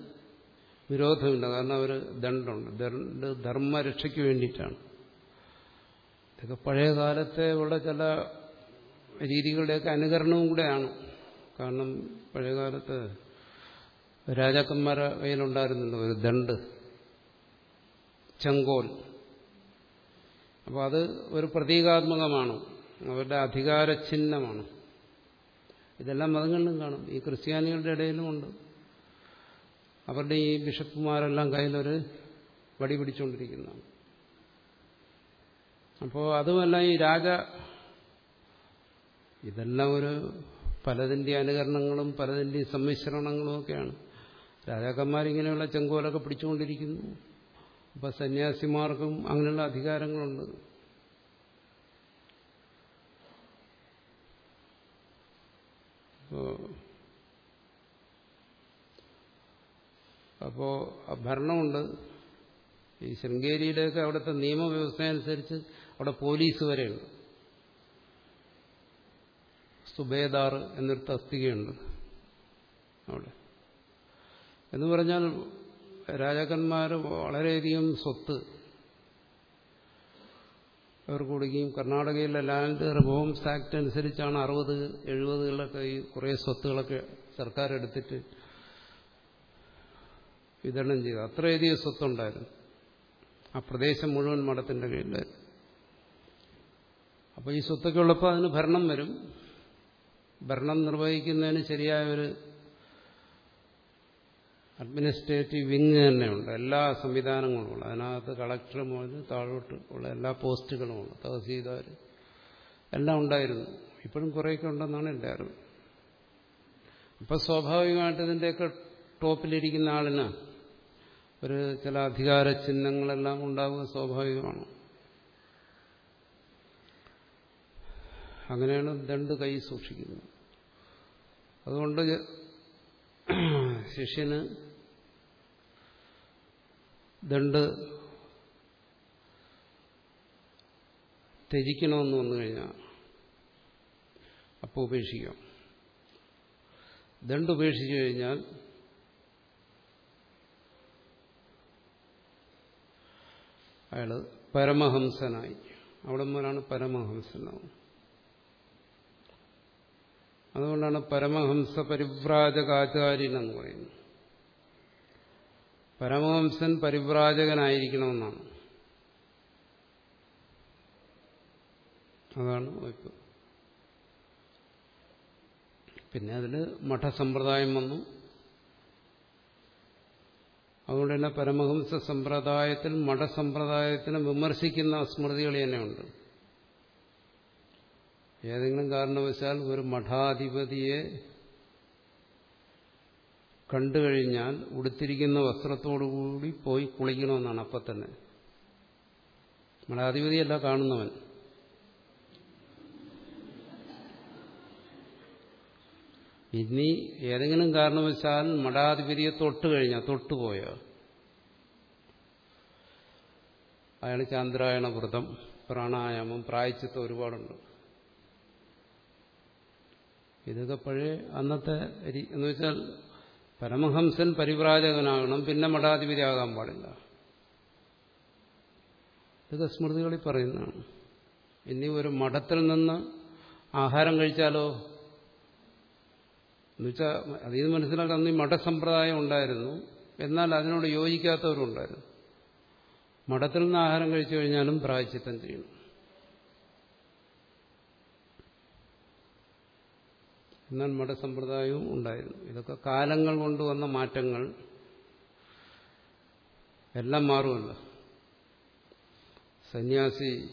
വിരോധമില്ല. കാരണം അവർ ദണ്ടുണ്ട് ദണ്ഡ് ധർമ്മരക്ഷയ്ക്ക് വേണ്ടിയിട്ടാണ്. ഇതൊക്കെ പഴയ കാലത്തെ ഉള്ള ചില രീതികളുടെയൊക്കെ അനുകരണവും കൂടെയാണ്. കാരണം പഴയകാലത്ത് രാജാക്കന്മാരെ കയ്യിലുണ്ടായിരുന്നല്ലോ ഒരു ദണ്ട് ചെങ്കോൽ. അപ്പോൾ അത് ഒരു പ്രതീകാത്മകമാണ്. അവരുടെ അധികാര ചിഹ്നമാണ്. ഇതെല്ലാം മതങ്ങളിലും കാണും. ഈ ക്രിസ്ത്യാനികളുടെ ഇടയിലും ഉണ്ട്. അവരുടെ ഈ ബിഷപ്പുമാരെല്ലാം കയ്യിലൊരു വടി പിടിച്ചുകൊണ്ടിരിക്കുന്നതാണ്. അപ്പോൾ അതുമല്ല ഈ രാജ ഇതെല്ലാം ഒരു പലതിന്റെ അനുകരണങ്ങളും പലതിന്റെ സമ്മിശ്രണങ്ങളും ഒക്കെയാണ്. രാജാക്കന്മാരിങ്ങനെയുള്ള ചെങ്കോലൊക്കെ പിടിച്ചുകൊണ്ടിരിക്കുന്നു. അപ്പം സന്യാസിമാർക്കും അങ്ങനെയുള്ള അധികാരങ്ങളുണ്ട്. അപ്പോ ഭരണമുണ്ട്. ഈ ശൃംഗേരിയുടെയൊക്കെ അവിടുത്തെ നിയമവ്യവസ്ഥ അനുസരിച്ച് അവിടെ പോലീസ് വരെയുണ്ട് സുബേദാർ എന്നൊരു തസ്തികയുണ്ട് അവിടെ. എന്ന് പറഞ്ഞാൽ രാജാക്കന്മാർ വളരെയധികം സ്വത്ത് അവർ കൊടുക്കുകയും കർണാടകയിലെ ലാൻഡ് റിഫോംസ് ആക്ട് അനുസരിച്ചാണ് അറുപത് എഴുപതുകളിലൊക്കെ ഈ കുറേ സ്വത്തുകളൊക്കെ സർക്കാർ എടുത്തിട്ട് വിതരണം ചെയ്തു അത്രയധികം സ്വത്തുണ്ടായിരുന്നു. ആ പ്രദേശം മുഴുവൻ മഠത്തിന്റെ കീഴിലായിരുന്നു. അപ്പോൾ ഈ സ്വത്തൊക്കെ ഉള്ളപ്പോൾ അതിന് ഭരണം വരും. ഭരണം നിർവഹിക്കുന്നതിന് ശരിയായ ഒരു അഡ്മിനിസ്ട്രേറ്റീവ് വിങ് തന്നെയുണ്ട് എല്ലാ സംവിധാനങ്ങളുമുള്ള അതിനകത്ത് കളക്ടറും മുതൽ താഴോട്ട് ഉള്ള എല്ലാ പോസ്റ്റുകളുമുള്ള തഹസീൽദാർ എല്ലാം ഉണ്ടായിരുന്നു. ഇപ്പോഴും കുറേയൊക്കെ ഉണ്ടെന്നാണ് എന്റെ അറിവ്. അപ്പം സ്വാഭാവികമായിട്ട് ഇതിന്റെയൊക്കെ ടോപ്പിലിരിക്കുന്ന ആളിന് ഒരു ചില അധികാര ചിഹ്നങ്ങളെല്ലാം ഉണ്ടാവുക സ്വാഭാവികമാണ്. അങ്ങനെയാണ് ദണ്ട് കൈ സൂക്ഷിക്കുന്നത്. അതുകൊണ്ട് ശിഷ്യന് ദണ്ട് ത്യജിക്കണമെന്ന് വന്നു കഴിഞ്ഞാൽ അപ്പോൾ ഉപേക്ഷിക്കാം. ദണ്ട് ഉപേക്ഷിച്ചു കഴിഞ്ഞാൽ അയാൾ പരമഹംസനായി. അവിടെ മുതലാണ് പരമഹംസനാവും അതുകൊണ്ടാണ് പരമഹംസ പരിവ്രാജകാചാര്യൻ എന്ന് പറയുന്നത്. പരമഹംസൻ പരിവ്രാജകനായിരിക്കണമെന്നാണ്. അതാണ് വയ്പ് പിന്നെ അതിൽ മഠസമ്പ്രദായം വന്നു. അതുകൊണ്ട് തന്നെ പരമഹംസ സമ്പ്രദായത്തിൽ മഠസമ്പ്രദായത്തിനെ വിമർശിക്കുന്ന സ്മൃതികൾ തന്നെയുണ്ട് ഏതെങ്കിലും കാരണവശാൽ ഒരു മഠാധിപതിയെ കണ്ടുകഴിഞ്ഞാൽ ഉടുത്തിരിക്കുന്ന വസ്ത്രത്തോടുകൂടി പോയി കുളിക്കണമെന്നാണ് അപ്പം തന്നെ. മഠാധിപതിയല്ല കാണുന്നവൻ. ഇനി ഏതെങ്കിലും കാരണവശാൽ മഠാധിപതിയെ തൊട്ട് കഴിഞ്ഞാൽ തൊട്ടുപോയോ അയാൾ ചാന്ദ്രായണ വ്രതം പ്രാണായാമം പ്രായച്ചിത്തം ഒരുപാടുണ്ട്. ഇതൊക്കെ പഴയ അന്നത്തെ എന്ന് വെച്ചാൽ പരമഹംസൻ പരിവ്രാജകനാകണം പിന്നെ മഠാധിപതി ആകാൻ പാടില്ല. ഇതൊക്കെ സ്മൃതികളിൽ പറയുന്നതാണ്. ഇനി ഒരു മഠത്തിൽ നിന്ന് ആഹാരം കഴിച്ചാലോ? എന്നുവെച്ചാൽ അതിൽ നിന്ന് മനസ്സിലാക്കാൻ അന്ന് ഈ മഠസമ്പ്രദായം ഉണ്ടായിരുന്നു. എന്നാൽ അതിനോട് യോജിക്കാത്തവരുണ്ടായിരുന്നു. മഠത്തിൽ നിന്ന് ആഹാരം കഴിച്ചു കഴിഞ്ഞാലും പ്രായച്ചിത്തം ചെയ്യണം എന്നാൽ മഠസമ്പ്രദായവും ഉണ്ടായിരുന്നു. ഇതൊക്കെ കാലങ്ങൾ കൊണ്ടുവന്ന മാറ്റങ്ങൾ. എല്ലാം മാറുമല്ലോ. സന്യാസി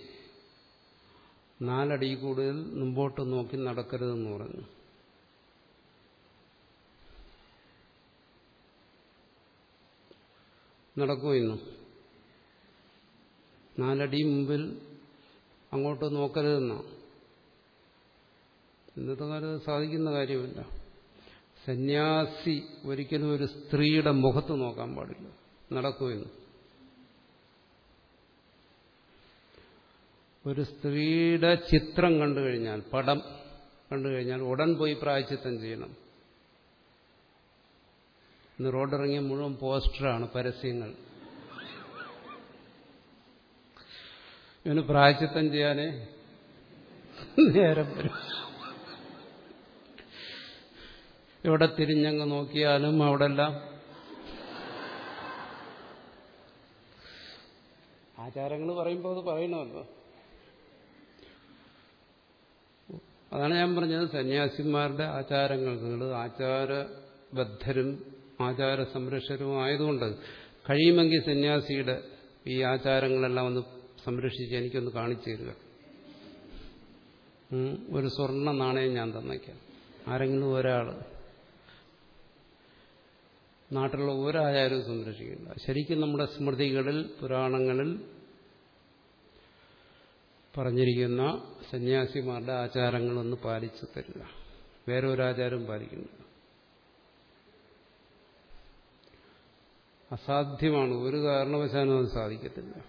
നാലടി കൂടുതൽ മുമ്പോട്ട് നോക്കി നടക്കരുതെന്ന് പറഞ്ഞു. നടക്കും ഇന്നും? നാലടി മുമ്പിൽ അങ്ങോട്ട് നോക്കരുതെന്നാ? ഇന്നത്തെ കാലത്ത് സാധിക്കുന്ന കാര്യമില്ല. സന്യാസി ഒരിക്കലും ഒരു സ്ത്രീയുടെ മുഖത്ത് നോക്കാൻ പാടില്ല. നടക്കുമെന്ന് ഒരു സ്ത്രീയുടെ ചിത്രം കണ്ടു കഴിഞ്ഞാൽ പടം കണ്ടു കഴിഞ്ഞാൽ ഉടൻ പോയി പ്രായച്ചിത്തം ചെയ്യണം. ഇന്ന് റോഡിറങ്ങിയ മുഴുവൻ പോസ്റ്ററാണ് പരസ്യങ്ങൾ. ഇവന് പ്രായച്ചിത്തം ചെയ്യാനേ നേരം വരും. എവിടെ തിരിഞ്ഞങ്ങ് നോക്കിയാലും അവിടെല്ലാം ആചാരങ്ങൾ പറയുമ്പോൾ അത് പറയണമല്ലോ. അതാണ് ഞാൻ പറഞ്ഞത്. സന്യാസിമാരുടെ ആചാരങ്ങൾ. നിങ്ങൾ ആചാരബദ്ധരും ആചാര സംരക്ഷകരും ആയതുകൊണ്ട് കഴിയുമെങ്കിൽ സന്യാസിയുടെ ഈ ആചാരങ്ങളെല്ലാം ഒന്ന് സംരക്ഷിച്ച് എനിക്കൊന്ന് കാണിച്ചു തരിക. ഒരു സ്വർണ നാണയം ഞാൻ തന്നേക്കാം. ആരെങ്കിലും ഒരാൾ നാട്ടിലുള്ള ഒരാചാരവും സംരക്ഷിക്കില്ല ശരിക്കും നമ്മുടെ സ്മൃതികളിൽ പുരാണങ്ങളിൽ പറഞ്ഞിരിക്കുന്ന സന്യാസിമാരുടെ ആചാരങ്ങളൊന്നും പാലിച്ചു തരില്ല. വേറെ ഒരു ആചാരവും പാലിക്കുന്നില്ല. അസാധ്യമാണ്. ഒരു കാരണവശാലും അത് സാധിക്കത്തില്ല.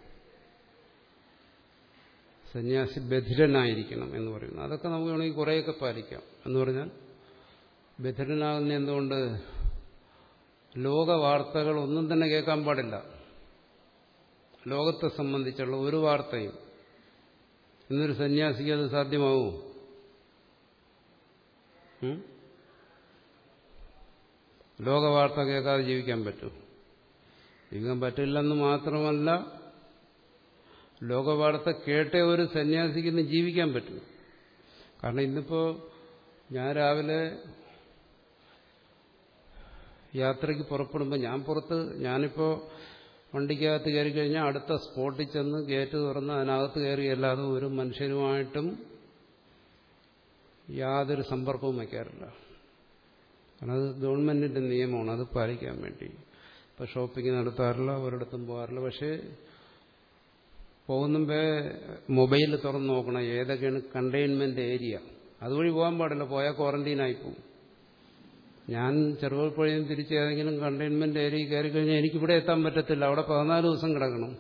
സന്യാസി ബധിരനായിരിക്കണം എന്ന് പറയുന്നു അതൊക്കെ നമുക്ക് വേണമെങ്കിൽ കുറേയൊക്കെ പാലിക്കാം. എന്ന് പറഞ്ഞാൽ ബധിരനാകുന്ന എന്തുകൊണ്ട് ലോക വാർത്തകൾ ഒന്നും തന്നെ കേൾക്കാൻ പാടില്ല. ലോകത്തെ സംബന്ധിച്ചുള്ള ഒരു വാർത്തയും. ഇന്നൊരു സന്യാസിക്ക് അത് സാധ്യമാവൂ? ലോകവാർത്ത കേൾക്കാതെ ജീവിക്കാൻ പറ്റും. ജീവിക്കാൻ പറ്റില്ലെന്ന് മാത്രമല്ല ലോകവാർത്ത കേട്ടേ ഒരു സന്യാസിക്ക് ഇന്ന് ജീവിക്കാൻ പറ്റും. കാരണം ഇന്നിപ്പോൾ ഞാൻ രാവിലെ യാത്രയ്ക്ക് പുറപ്പെടുമ്പോൾ ഞാൻ പുറത്ത് ഞാനിപ്പോ വണ്ടിക്കകത്ത് കയറി കഴിഞ്ഞാൽ അടുത്ത സ്പോട്ടിൽ ചെന്ന് ഗേറ്റ് തുറന്ന് അതിനകത്ത് കയറി അല്ലാതെ ഒരു മനുഷ്യനുമായിട്ടും യാതൊരു സമ്പർക്കവും വയ്ക്കാറില്ല. കാരണം അത് ഗവൺമെന്റിന്റെ നിയമമാണ് അത് പാലിക്കാൻ വേണ്ടി. ഇപ്പൊ ഷോപ്പിംഗ് നടത്താറില്ല ഒരിടത്തും പോകാറില്ല. പക്ഷേ പോകുന്നുമ്പേ മൊബൈൽ തുറന്ന് നോക്കണം ഏതൊക്കെയാണ് കണ്ടെയ്ൻമെന്റ് ഏരിയ. അതുവഴി പോകാൻ പാടില്ല പോയാൽ ക്വാറന്റീനായി പോകും ഞാൻ ചെറുപ്പുഴയും തിരിച്ച് ഏതെങ്കിലും കണ്ടെയ്ൻമെന്റ് ഏരിയ കയറി കഴിഞ്ഞാൽ എനിക്കിവിടെ എത്താൻ പറ്റത്തില്ല. അവിടെ പതിനാല് ദിവസം കിടക്കണം.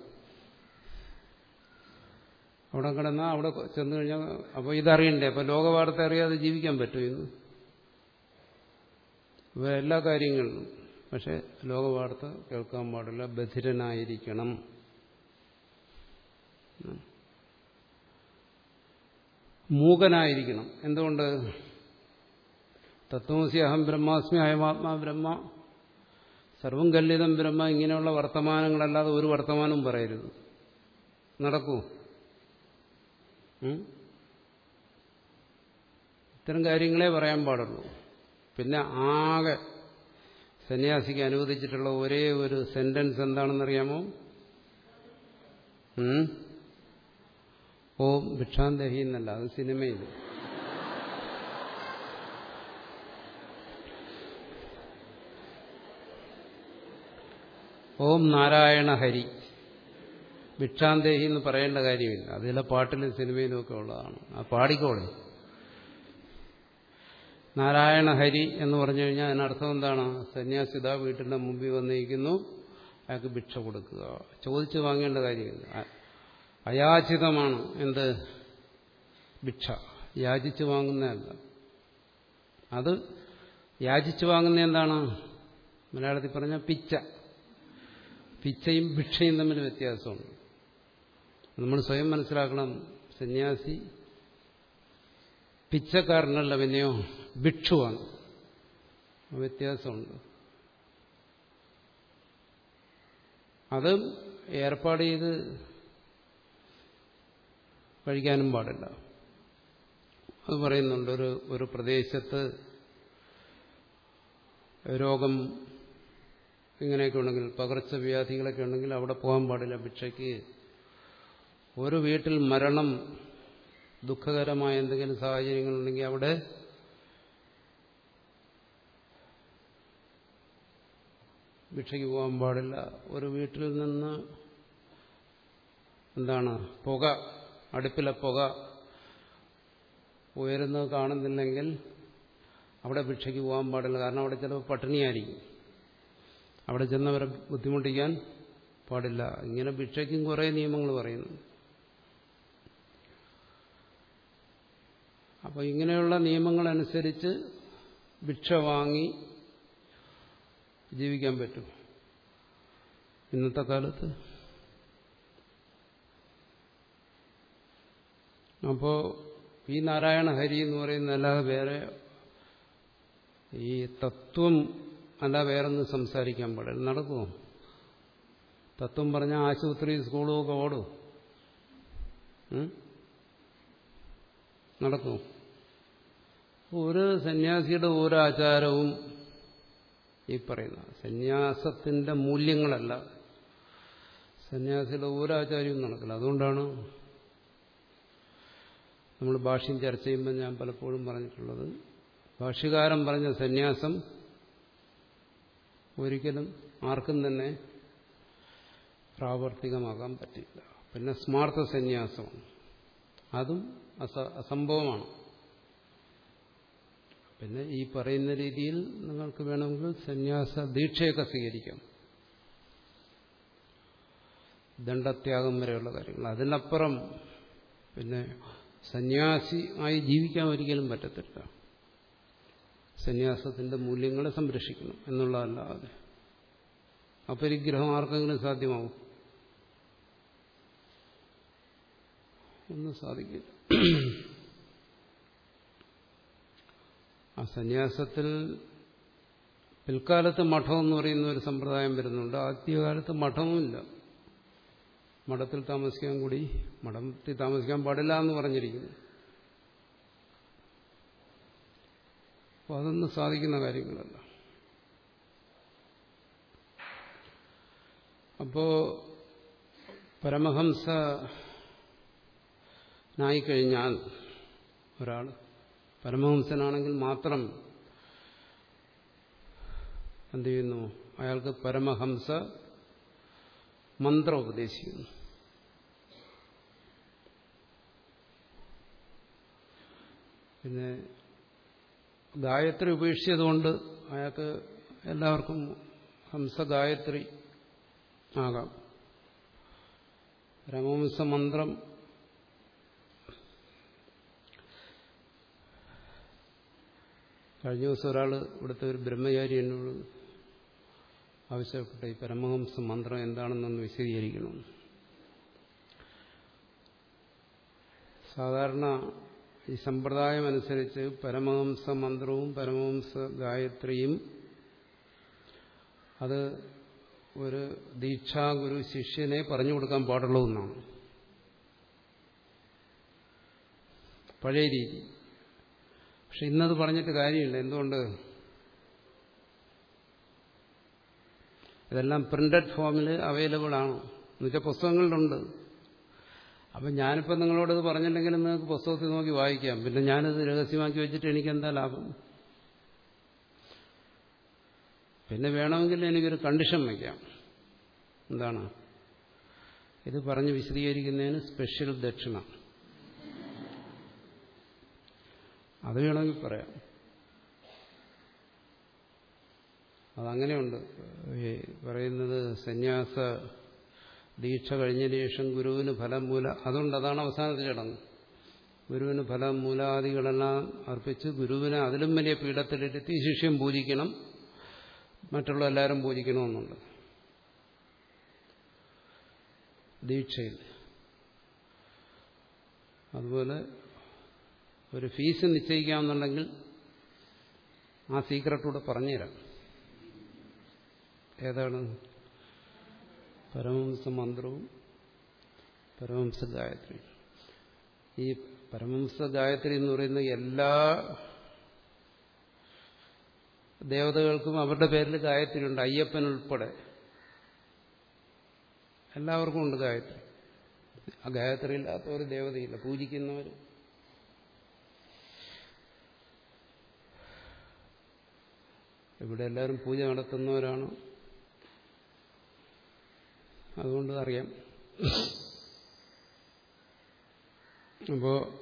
അവിടെ കിടന്നാൽ അവിടെ ചെന്ന് കഴിഞ്ഞാൽ അപ്പോൾ ഇതറിയണ്ടേ? അപ്പോൾ ലോകവാർത്ത അറിയാതെ ജീവിക്കാൻ പറ്റും ഇന്ന്? അപ്പോൾ എല്ലാ കാര്യങ്ങളിലും. പക്ഷെ ലോകവാർത്ത കേൾക്കാൻ പാടില്ല. ബധിരനായിരിക്കണം. മൂകനായിരിക്കണം. എന്തുകൊണ്ട്? തത്വമസി അഹം ബ്രഹ്മാസ്മി അയമാത്മാ ബ്രഹ്മ. സർവം കല്ലിതം ബ്രഹ്മ ഇങ്ങനെയുള്ള വർത്തമാനങ്ങളല്ലാതെ ഒരു വർത്തമാനവും പറയരുത്. നടക്കൂ. ഇത്തരം കാര്യങ്ങളെ പറയാൻ പാടുള്ളൂ. പിന്നെ ആകെ സന്യാസിക്ക് അനുവദിച്ചിട്ടുള്ള ഒരേ ഒരു സെന്റൻസ് എന്താണെന്നറിയാമോ? ഓം ഭിക്ഷാന്തഹി എന്നല്ല അത് സിനിമയിൽ ഓം നാരായണ ഹരി ഭിക്ഷാന്തേഹി എന്ന് പറയേണ്ട കാര്യമില്ല. അതിലെ പാട്ടിലും സിനിമയിലും ഒക്കെ ഉള്ളതാണ്. ആ പാടിക്കോളെ. നാരായണ ഹരി എന്ന് പറഞ്ഞു കഴിഞ്ഞാൽ അതിനർത്ഥം എന്താണ്? സന്യാസിത വീട്ടിന്റെ മുമ്പിൽ വന്നിരിക്കുന്നു. അയാൾക്ക് ഭിക്ഷ കൊടുക്കുക. ചോദിച്ചു വാങ്ങേണ്ട കാര്യമില്ല. അയാചിതമാണ്. എന്ത്? ഭിക്ഷ. യാചിച്ചു വാങ്ങുന്നതല്ല. അത് യാചിച്ചു വാങ്ങുന്ന എന്താണ്? മലയാളത്തിൽ പറഞ്ഞ പിച്ച. പിച്ചയും ഭിക്ഷയും തമ്മിൽ വ്യത്യാസമുണ്ട്. നമ്മൾ സ്വയം മനസ്സിലാക്കണം സന്യാസി പിച്ചക്കാരനല്ല പിന്നെയോ ഭിക്ഷുവാണ്. വ്യത്യാസമുണ്ട്. അത് ഏർപ്പാട് ചെയ്ത് കഴിക്കാനും പാടില്ല. അത് പറയുന്നുണ്ട് ഒരു ഒരു പ്രദേശത്ത് രോഗം ഇങ്ങനെയൊക്കെ ഉണ്ടെങ്കിൽ പകർച്ചവ്യാധികളൊക്കെ ഉണ്ടെങ്കിൽ അവിടെ പോകാൻ പാടില്ല. ഭിക്ഷയ്ക്ക് ഒരു വീട്ടിൽ മരണം ദുഃഖകരമായ എന്തെങ്കിലും സാഹചര്യങ്ങളുണ്ടെങ്കിൽ അവിടെ ഭിക്ഷയ്ക്ക് പോകാൻ പാടില്ല. ഒരു വീട്ടിൽ നിന്ന് എന്താണ് പുക അടുപ്പിലെ പുക ഉയരുന്നത് കാണുന്നില്ലെങ്കിൽ അവിടെ ഭിക്ഷയ്ക്ക് പോകാൻ പാടില്ല. കാരണം അവിടെ ചിലപ്പോൾ പട്ടിണിയായിരിക്കും. അവിടെ ചെന്നവരെ ബുദ്ധിമുട്ടിക്കാൻ പാടില്ല. ഇങ്ങനെ ഭിക്ഷയ്ക്കും കുറേ നിയമങ്ങൾ പറയുന്നു. അപ്പോൾ ഇങ്ങനെയുള്ള നിയമങ്ങളനുസരിച്ച് ഭിക്ഷ വാങ്ങി ജീവിക്കാൻ പറ്റും. ഇന്നത്തെ കാലത്ത്. അപ്പോൾ ഈ നാരായണ ഹരി എന്ന് പറയുന്ന അല്ലാതെ വേറെ ഈ തത്വം അല്ല വേറൊന്നും സംസാരിക്കാൻ പാടില്ല. നടക്കുമോ തത്വം പറഞ്ഞാൽ ആശുപത്രി സ്കൂളും ഒക്കെ ഓടും. നടക്കും ഒരു സന്യാസിയുടെ ഒരു ആചാരവും ഈ പറയുന്ന സന്യാസത്തിന്റെ മൂല്യങ്ങളല്ല. സന്യാസിയുടെ ഒരു ആചാരവും നടക്കില്ല. അതുകൊണ്ടാണ് നമ്മൾ ഭാഷ്യം ചർച്ച ചെയ്യുമ്പോൾ ഞാൻ പലപ്പോഴും പറഞ്ഞിട്ടുള്ളത്. ഭാഷ്യകാരം പറഞ്ഞ സന്യാസം ഒരിക്കലും ആർക്കും തന്നെ പ്രാവർത്തികമാകാൻ പറ്റില്ല. പിന്നെ സ്മാർത്ഥ സന്യാസം. അതും അസ അസംഭവമാണ്. പിന്നെ ഈ പറയുന്ന രീതിയിൽ നിങ്ങൾക്ക് വേണമെങ്കിൽ സന്യാസ ദീക്ഷയൊക്കെ സ്വീകരിക്കാം. ദണ്ഡത്യാഗം വരെയുള്ള കാര്യങ്ങൾ. അതിനപ്പുറം പിന്നെ സന്യാസി ആയി ജീവിക്കാൻ ഒരിക്കലും പറ്റത്തില്ല. സന്യാസത്തിന്റെ മൂല്യങ്ങളെ സംരക്ഷിക്കണം എന്നുള്ളതല്ലാതെ. അപരിഗ്രഹം ആർക്കെങ്കിലും സാധ്യമാവും? ഒന്നും സാധിക്കില്ല. ആ സന്യാസത്തിൽ പിൽക്കാലത്ത് മഠം എന്ന് പറയുന്ന ഒരു സമ്പ്രദായം വരുന്നുണ്ട്. ആദ്യകാലത്ത് മഠവുമില്ല. മഠത്തിൽ താമസിക്കാൻ കൂടി മഠത്തിൽ താമസിക്കാൻ പാടില്ല എന്ന് പറഞ്ഞിരിക്കുന്നു. അപ്പോൾ അതൊന്നും സാധിക്കുന്ന കാര്യങ്ങളല്ല. അപ്പോ പരമഹംസ നായിക്കഴിഞ്ഞാൽ ഒരാൾ പരമഹംസനാണെങ്കിൽ മാത്രം എന്ത് ചെയ്യുന്നു അയാൾക്ക് പരമഹംസ മന്ത്രം ഉപദേശിക്കുന്നു. പിന്നെ ഗായത്രി ഉപേക്ഷിച്ചതുകൊണ്ട് അയാൾക്ക് എല്ലാവർക്കും ഹംസഗായത്രി ആകാം. രമവംസ മന്ത്രം. കഴിഞ്ഞ ദിവസം ഒരാൾ ഇവിടുത്തെ ഒരു ബ്രഹ്മചാരി എന്നോട് ആവശ്യപ്പെട്ട ഈ പരമഹംസ മന്ത്രം എന്താണെന്നൊന്ന് വിശദീകരിക്കണം. സാധാരണ ഈ സമ്പ്രദായം അനുസരിച്ച് പരമഹംസ മന്ത്രവും പരമഹംസ ഗായത്രിയും അത് ഒരു ദീക്ഷാഗുരു ശിഷ്യനെ പറഞ്ഞു കൊടുക്കാൻ പാടുള്ളൂ എന്നാണ് പഴയ രീതി. പക്ഷെ ഇന്നത് പറഞ്ഞിട്ട് കാര്യമില്ല. എന്തുകൊണ്ട്? ഇതെല്ലാം പ്രിന്റഡ് ഫോമിൽ അവൈലബിൾ ആണ്. എന്നുവെച്ചാൽ പുസ്തകങ്ങളിലുണ്ട്. അപ്പൊ ഞാനിപ്പോ നിങ്ങളോട് ഇത് പറഞ്ഞില്ലെങ്കിലും നിങ്ങൾക്ക് പുസ്തകത്തിൽ നോക്കി വായിക്കാം. പിന്നെ ഞാനിത് രഹസ്യമാക്കി വെച്ചിട്ട് എനിക്ക് എന്താ ലാഭം? പിന്നെ വേണമെങ്കിൽ എനിക്കൊരു കണ്ടീഷൻ വയ്ക്കാം. എന്താണ്? ഇത് പറഞ്ഞ് വിശദീകരിക്കുന്നതിന് സ്പെഷ്യൽ ദക്ഷിണ. അത് വേണമെങ്കിൽ പറയാം. അതങ്ങനെയുണ്ട്. പറയുന്നത് സന്യാസ ദീക്ഷ കഴിഞ്ഞ ശേഷം ഗുരുവിന് ഫലം മൂല അതുകൊണ്ട് അതാണ് അവസാനത്തെ ചടങ്ങ്. ഗുരുവിന് ഫലം മൂലാദികളെല്ലാം അർപ്പിച്ച് ഗുരുവിനെ അതിലും വലിയ പീഠത്തിലിരുത്തി ശിഷ്യം പൂജിക്കണം മറ്റുള്ള എല്ലാവരും പൂജിക്കണമെന്നുണ്ട്. ദീക്ഷയിൽ. അതുപോലെ ഒരു ഫീസ് നിശ്ചയിക്കാമെന്നുണ്ടെങ്കിൽ ആ സീക്രട്ടൂടെ പറഞ്ഞുതരാം. ഏതാണ്? പരമംസ മന്ത്രവും പരമംസ ഗായത്രി ഈ പരമംസ ഗായത്രി എന്ന് പറയുന്ന എല്ലാ ദേവതകൾക്കും അവരുടെ പേരിൽ ഗായത്രി ഉണ്ട് അയ്യപ്പൻ ഉൾപ്പെടെ. എല്ലാവർക്കും ഉണ്ട് ഗായത്രി. ആ ഗായത്രി ഇല്ലാത്ത ഒരു ദേവതയില്ല. പൂജിക്കുന്നവർ. ഇവിടെ എല്ലാവരും പൂജ നടത്തുന്നവരാണ്. അതുകൊണ്ട് അറിയാം. അപ്പോ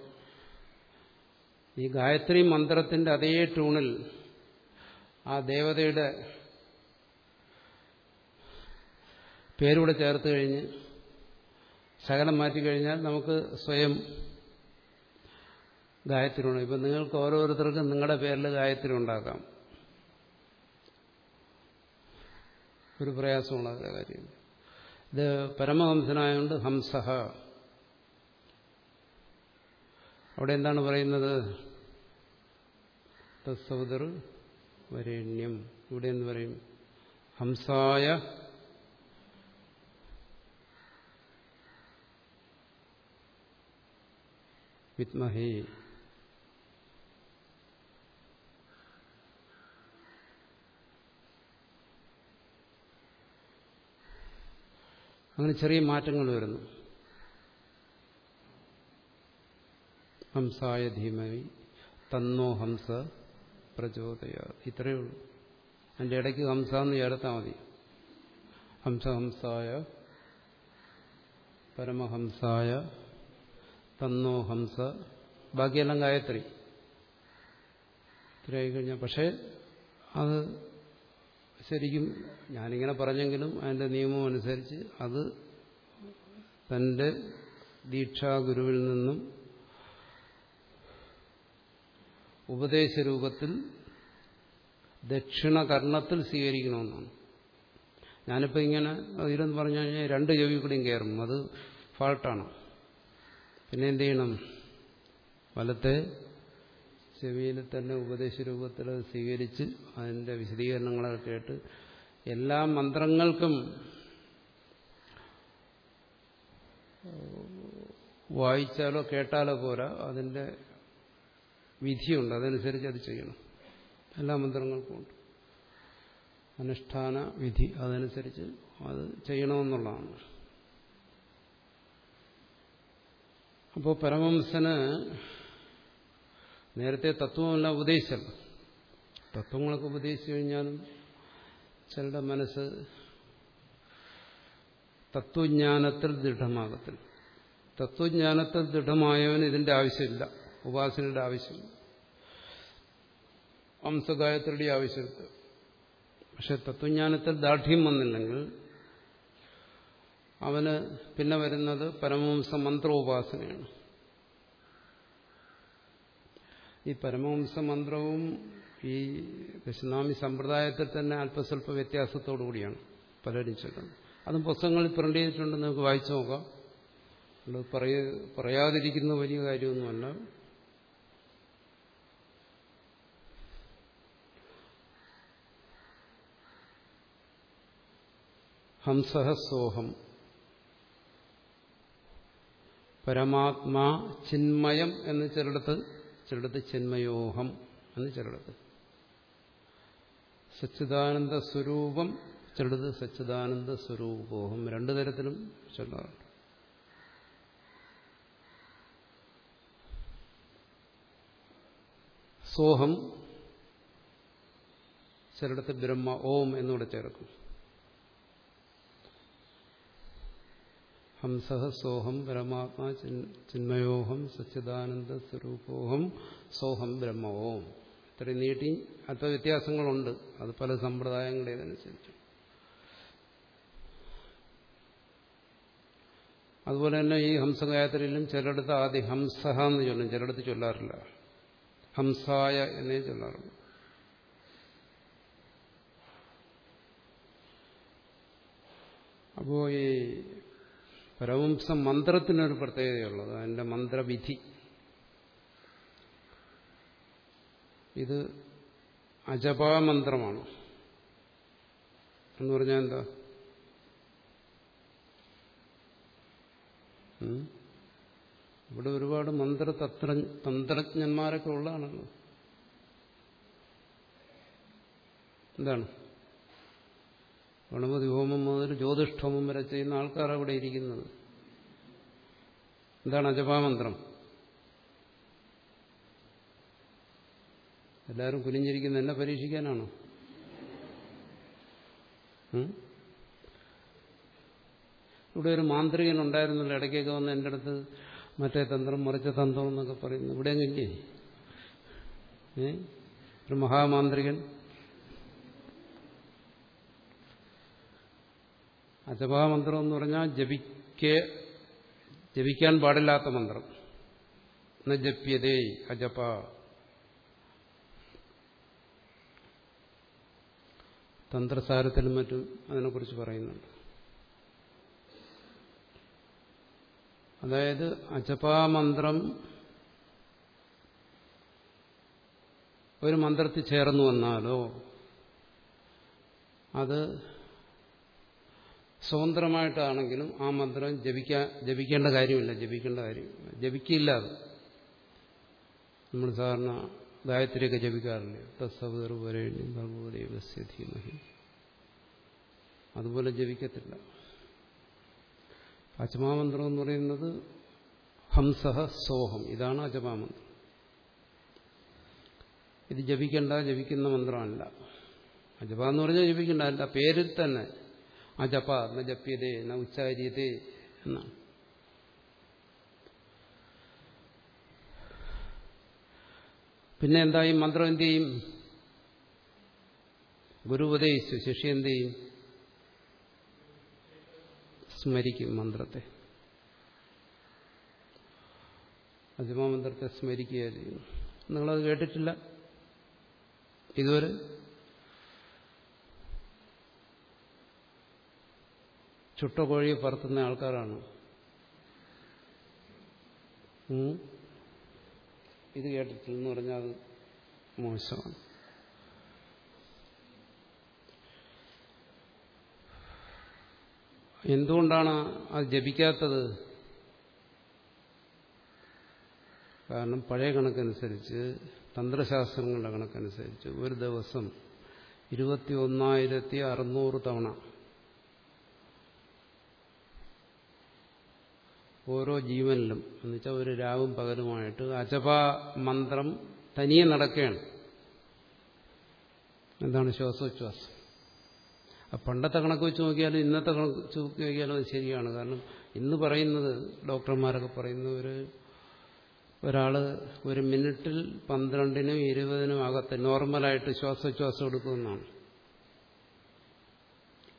ഈ ഗായത്രി മന്ത്രത്തിന്റെ അതേ ട്യൂണിൽ ആ ദേവതയുടെ പേരൂടെ ചേർത്ത് കഴിഞ്ഞ് ശകലം മാറ്റിക്കഴിഞ്ഞാൽ നമുക്ക് സ്വയം ഗായത്രി ഉണ്ട് ഇപ്പം നിങ്ങൾക്ക് ഓരോരുത്തർക്കും നിങ്ങളുടെ പേരിൽ ഗായത്രി ഉണ്ടാക്കാം. ഒരു പ്രയാസമുള്ള കാര്യം ഇത് പരമഹംസനായതുകൊണ്ട് ഹംസഹ. അവിടെ എന്താണ് പറയുന്നത്? തസ്സൗദർ വരേണ്യം. ഇവിടെ എന്ന് പറയും? ഹംസായ വിത്മഹേ. അങ്ങനെ ചെറിയ മാറ്റങ്ങൾ വരുന്നു. ഹംസായ ധീമവി തന്നോ ഹംസ പ്രചോദയ ഇത്രയേ ഉള്ളൂ. അതിന്റെ ഇടയ്ക്ക് ഹംസ എന്ന് ചേർത്താൽ മതി. ഹംസ ഹംസായ പരമഹംസായ തന്നോ ഹംസ ബാക്കിയെല്ലാം ഗായത്രി. ഇത്രയായി കഴിഞ്ഞാൽ പക്ഷേ അത് ശരിക്കും ഞാനിങ്ങനെ പറഞ്ഞെങ്കിലും അതിന്റെ നിയമം അനുസരിച്ച് അത് തന്റെ ദീക്ഷാഗുരുവിൽ നിന്നും ഉപദേശരൂപത്തിൽ ദക്ഷിണകർണത്തിൽ സ്വീകരിക്കണമെന്നാണ്. ഞാനിപ്പോൾ ഇങ്ങനെ ഇരുന്ന് പറഞ്ഞു കഴിഞ്ഞാൽ രണ്ട് ചെവി കൂടിയും കയറും. അത് ഫാൾട്ടാണ് പിന്നെ എന്ത് ചെയ്യണം? വലത്തെ ചെവിയിൽ തന്നെ ഉപദേശരൂപത്തിൽ അത് സ്വീകരിച്ച് അതിന്റെ വിശദീകരണങ്ങളൊക്കെ കേട്ട് എല്ലാ മന്ത്രങ്ങൾക്കും വായിച്ചാലോ കേട്ടാലോ പോരാ അതിന്റെ വിധിയുണ്ട്. അതനുസരിച്ച് അത് ചെയ്യണം. എല്ലാ മന്ത്രങ്ങൾക്കും ഉണ്ട്. അനുഷ്ഠാന വിധി അതനുസരിച്ച് അത് ചെയ്യണമെന്നുള്ളതാണ്. അപ്പോൾ പരമംസന് നേരത്തെ തത്വമെല്ലാം ഉപദേശിച്ചല്ലോ. തത്വങ്ങളൊക്കെ ഉപദേശിച്ചു കഴിഞ്ഞാലും ചിലരുടെ മനസ്സ് തത്വജ്ഞാനത്തിൽ ദൃഢമാകത്തില്ല. തത്വജ്ഞാനത്തിൽ ദൃഢമായവന് ഇതിന്റെ ആവശ്യമില്ല. ഉപാസനയുടെ ആവശ്യമില്ല. വംശഗായത്രിയുടെ ആവശ്യമില്ല. പക്ഷെ തത്വജ്ഞാനത്തിൽ ദാർഢ്യം വന്നില്ലെങ്കിൽ അവന് പിന്നെ വരുന്നത് പരമവംസ മന്ത്രോപാസനയാണ്. ഈ പരമവംസ മന്ത്രവും ഈ ദശനാമി സമ്പ്രദായത്തിൽ തന്നെ അല്പസ്വല്പ വ്യത്യാസത്തോടു കൂടിയാണ് പലരും ചൊല്ലുന്നത്. അതും പുസ്തകങ്ങളിൽ പ്രിന്റ് ചെയ്തിട്ടുണ്ട്. നിങ്ങൾക്ക് വായിച്ചു നോക്കാം. പറയാതിരിക്കുന്ന വലിയ കാര്യമൊന്നുമല്ല. ഹംസഹ സോഹം. പരമാത്മാ ചിന്മയം എന്ന് ചിലടത്ത് ചിലടത്ത് ചിന്മയോഹം എന്ന് ചിലടത്ത് സച്ചിദാനന്ദ സ്വരൂപം ചിലടത്ത് സച്ചിദാനന്ദ സ്വരൂപോഹം. രണ്ടു തരത്തിലും ചൊല്ലാറുണ്ട്. സോഹം ചിലടത്ത് ബ്രഹ്മ ഓം എന്നൂടെ ചേർക്കും. ഹംസഹ സോഹം പരമാത്മാ ചിന്മയോഹം സച്ചിദാനന്ദ സ്വരൂപോഹം സോഹം ബ്രഹ്മവും. ഇത്രയും നീട്ടി അല്പ വ്യത്യാസങ്ങളുണ്ട് അത് പല സമ്പ്രദായങ്ങളുടേതനുസരിച്ച്. അതുപോലെ തന്നെ ഈ ഹംസഗായത്രിയിലും ചിലയിടത്ത് ആദ്യം ഹംസഹ എന്ന് ചൊല്ലും. ചിലയിടത്ത് ചൊല്ലാറില്ല. ഹംസായ എന്നേ ചൊല്ലാറുള്ളൂ. അപ്പോൾ ഈ പരവംസ മന്ത്രത്തിനൊരു പ്രത്യേകതയുള്ളത് അതിന്റെ മന്ത്രവിധി. ഇത് അജപാമന്ത്രമാണ്. എന്ന് പറഞ്ഞാൽ എന്താ? ഇവിടെ ഒരുപാട് മന്ത്രതത്ര തന്ത്രജ്ഞന്മാരൊക്കെ ഉള്ളതാണല്ലോ. എന്താണ്? ഗണപതി ഹോമം മുതൽ ജ്യോതിഷ്ഠോമം വരെ ചെയ്യുന്ന ആൾക്കാർ അവിടെ ഇരിക്കുന്നത്. എന്താണ് അജപാമന്ത്രം. എല്ലാവരും കുനിഞ്ഞിരിക്കുന്ന എന്നെ പരീക്ഷിക്കാനാണോ? ഇവിടെ ഒരു മാന്ത്രികൻ ഉണ്ടായിരുന്നല്ലോ ഇടയ്ക്കൊക്കെ വന്ന് എന്റെ അടുത്ത് മറ്റേ തന്ത്രം മറിച്ച തന്ത്രം എന്നൊക്കെ പറയുന്നു. ഇവിടെ എങ്ങില്ലേ ഏ? ഒരു മഹാമാന്ത്രികൻ. അജപാമന്ത്രം എന്ന് പറഞ്ഞാൽ ജപിക്ക ജപിക്കാൻ പാടില്ലാത്ത മന്ത്രം. ന ജപ്യതേ അജപ. തന്ത്രസാരത്തിലും മറ്റും അതിനെക്കുറിച്ച് പറയുന്നുണ്ട്. അതായത് അജപാമന്ത്രം ഒരു മന്ത്രത്തിൽ ചേർന്നു വന്നാലോ അത് സ്വതന്ത്രമായിട്ടാണെങ്കിലും ആ മന്ത്രം ജപിക്കാ ജപിക്കേണ്ട കാര്യമില്ല ജപിക്കേണ്ട കാര്യമില്ല ജപിക്കില്ല അത്. നമ്മൾ സാധാരണ ഗായത്രിയൊക്കെ ജപിക്കാറില്ലേ? അതുപോലെ ജപിക്കത്തില്ല. അജമാമന്ത്രം എന്ന് പറയുന്നത് ഹംസഹ സോഹം. ഇതാണ് അജമാമന്ത്രം. ഇത് ജപിക്കേണ്ട ജപിക്കുന്ന മന്ത്രമല്ല. അജപ എന്ന് പറഞ്ഞാൽ ജപിക്കേണ്ട അല്ല പേരിൽ തന്നെ. അജപ ന ജപ്യതേ ന ഉച്ചാര്യതേ എന്നാണ്. പിന്നെ എന്താ മന്ത്രം എന്ത് ചെയ്യും? ഗുരു ഉപദേശിച്ചു. ശിഷ്യ എന്ത് ചെയ്യും? സ്മരിക്കും മന്ത്രത്തെ. അജമാമന്ത്രത്തെ സ്മരിക്കുക ചെയ്യും നിങ്ങളത് കേട്ടിട്ടില്ല? ഇതുവരെ? ചുട്ട കോഴിയെ പറത്തുന്ന ആൾക്കാരാണ്. ഇത് കേട്ടിട്ടില്ലെന്ന് പറഞ്ഞാൽ അത് മോശമാണ്. എന്തുകൊണ്ടാണ് അത് ജപിക്കാത്തത്? കാരണം പഴയ കണക്കനുസരിച്ച് തന്ത്രശാസ്ത്രങ്ങളുടെ കണക്കനുസരിച്ച് ഒരു ദിവസം ഇരുപത്തി ഒന്നായിരത്തി അറുന്നൂറ് തവണ ഓരോ ജീവനിലും. എന്നുവെച്ചാൽ ഒരു രാവും പകലുമായിട്ട് അജപ മന്ത്രം തനിയെ നടക്കുകയാണ്. എന്താണ് ശ്വാസോച്ഛ്വാസം? പണ്ടത്തെ കണക്ക് വെച്ച് നോക്കിയാലും ഇന്നത്തെ കണക്ക് വെച്ച് നോക്കിയാലും അത് ശരിയാണ്. കാരണം ഇന്ന് പറയുന്നത് ഡോക്ടർമാരൊക്കെ പറയുന്ന ഒരു ഒരാൾ ഒരു മിനിറ്റിൽ പന്ത്രണ്ടിനും ഇരുപതിനും അകത്ത് നോർമലായിട്ട് ശ്വാസോച്ഛ്വാസം എടുക്കുമെന്നാണ്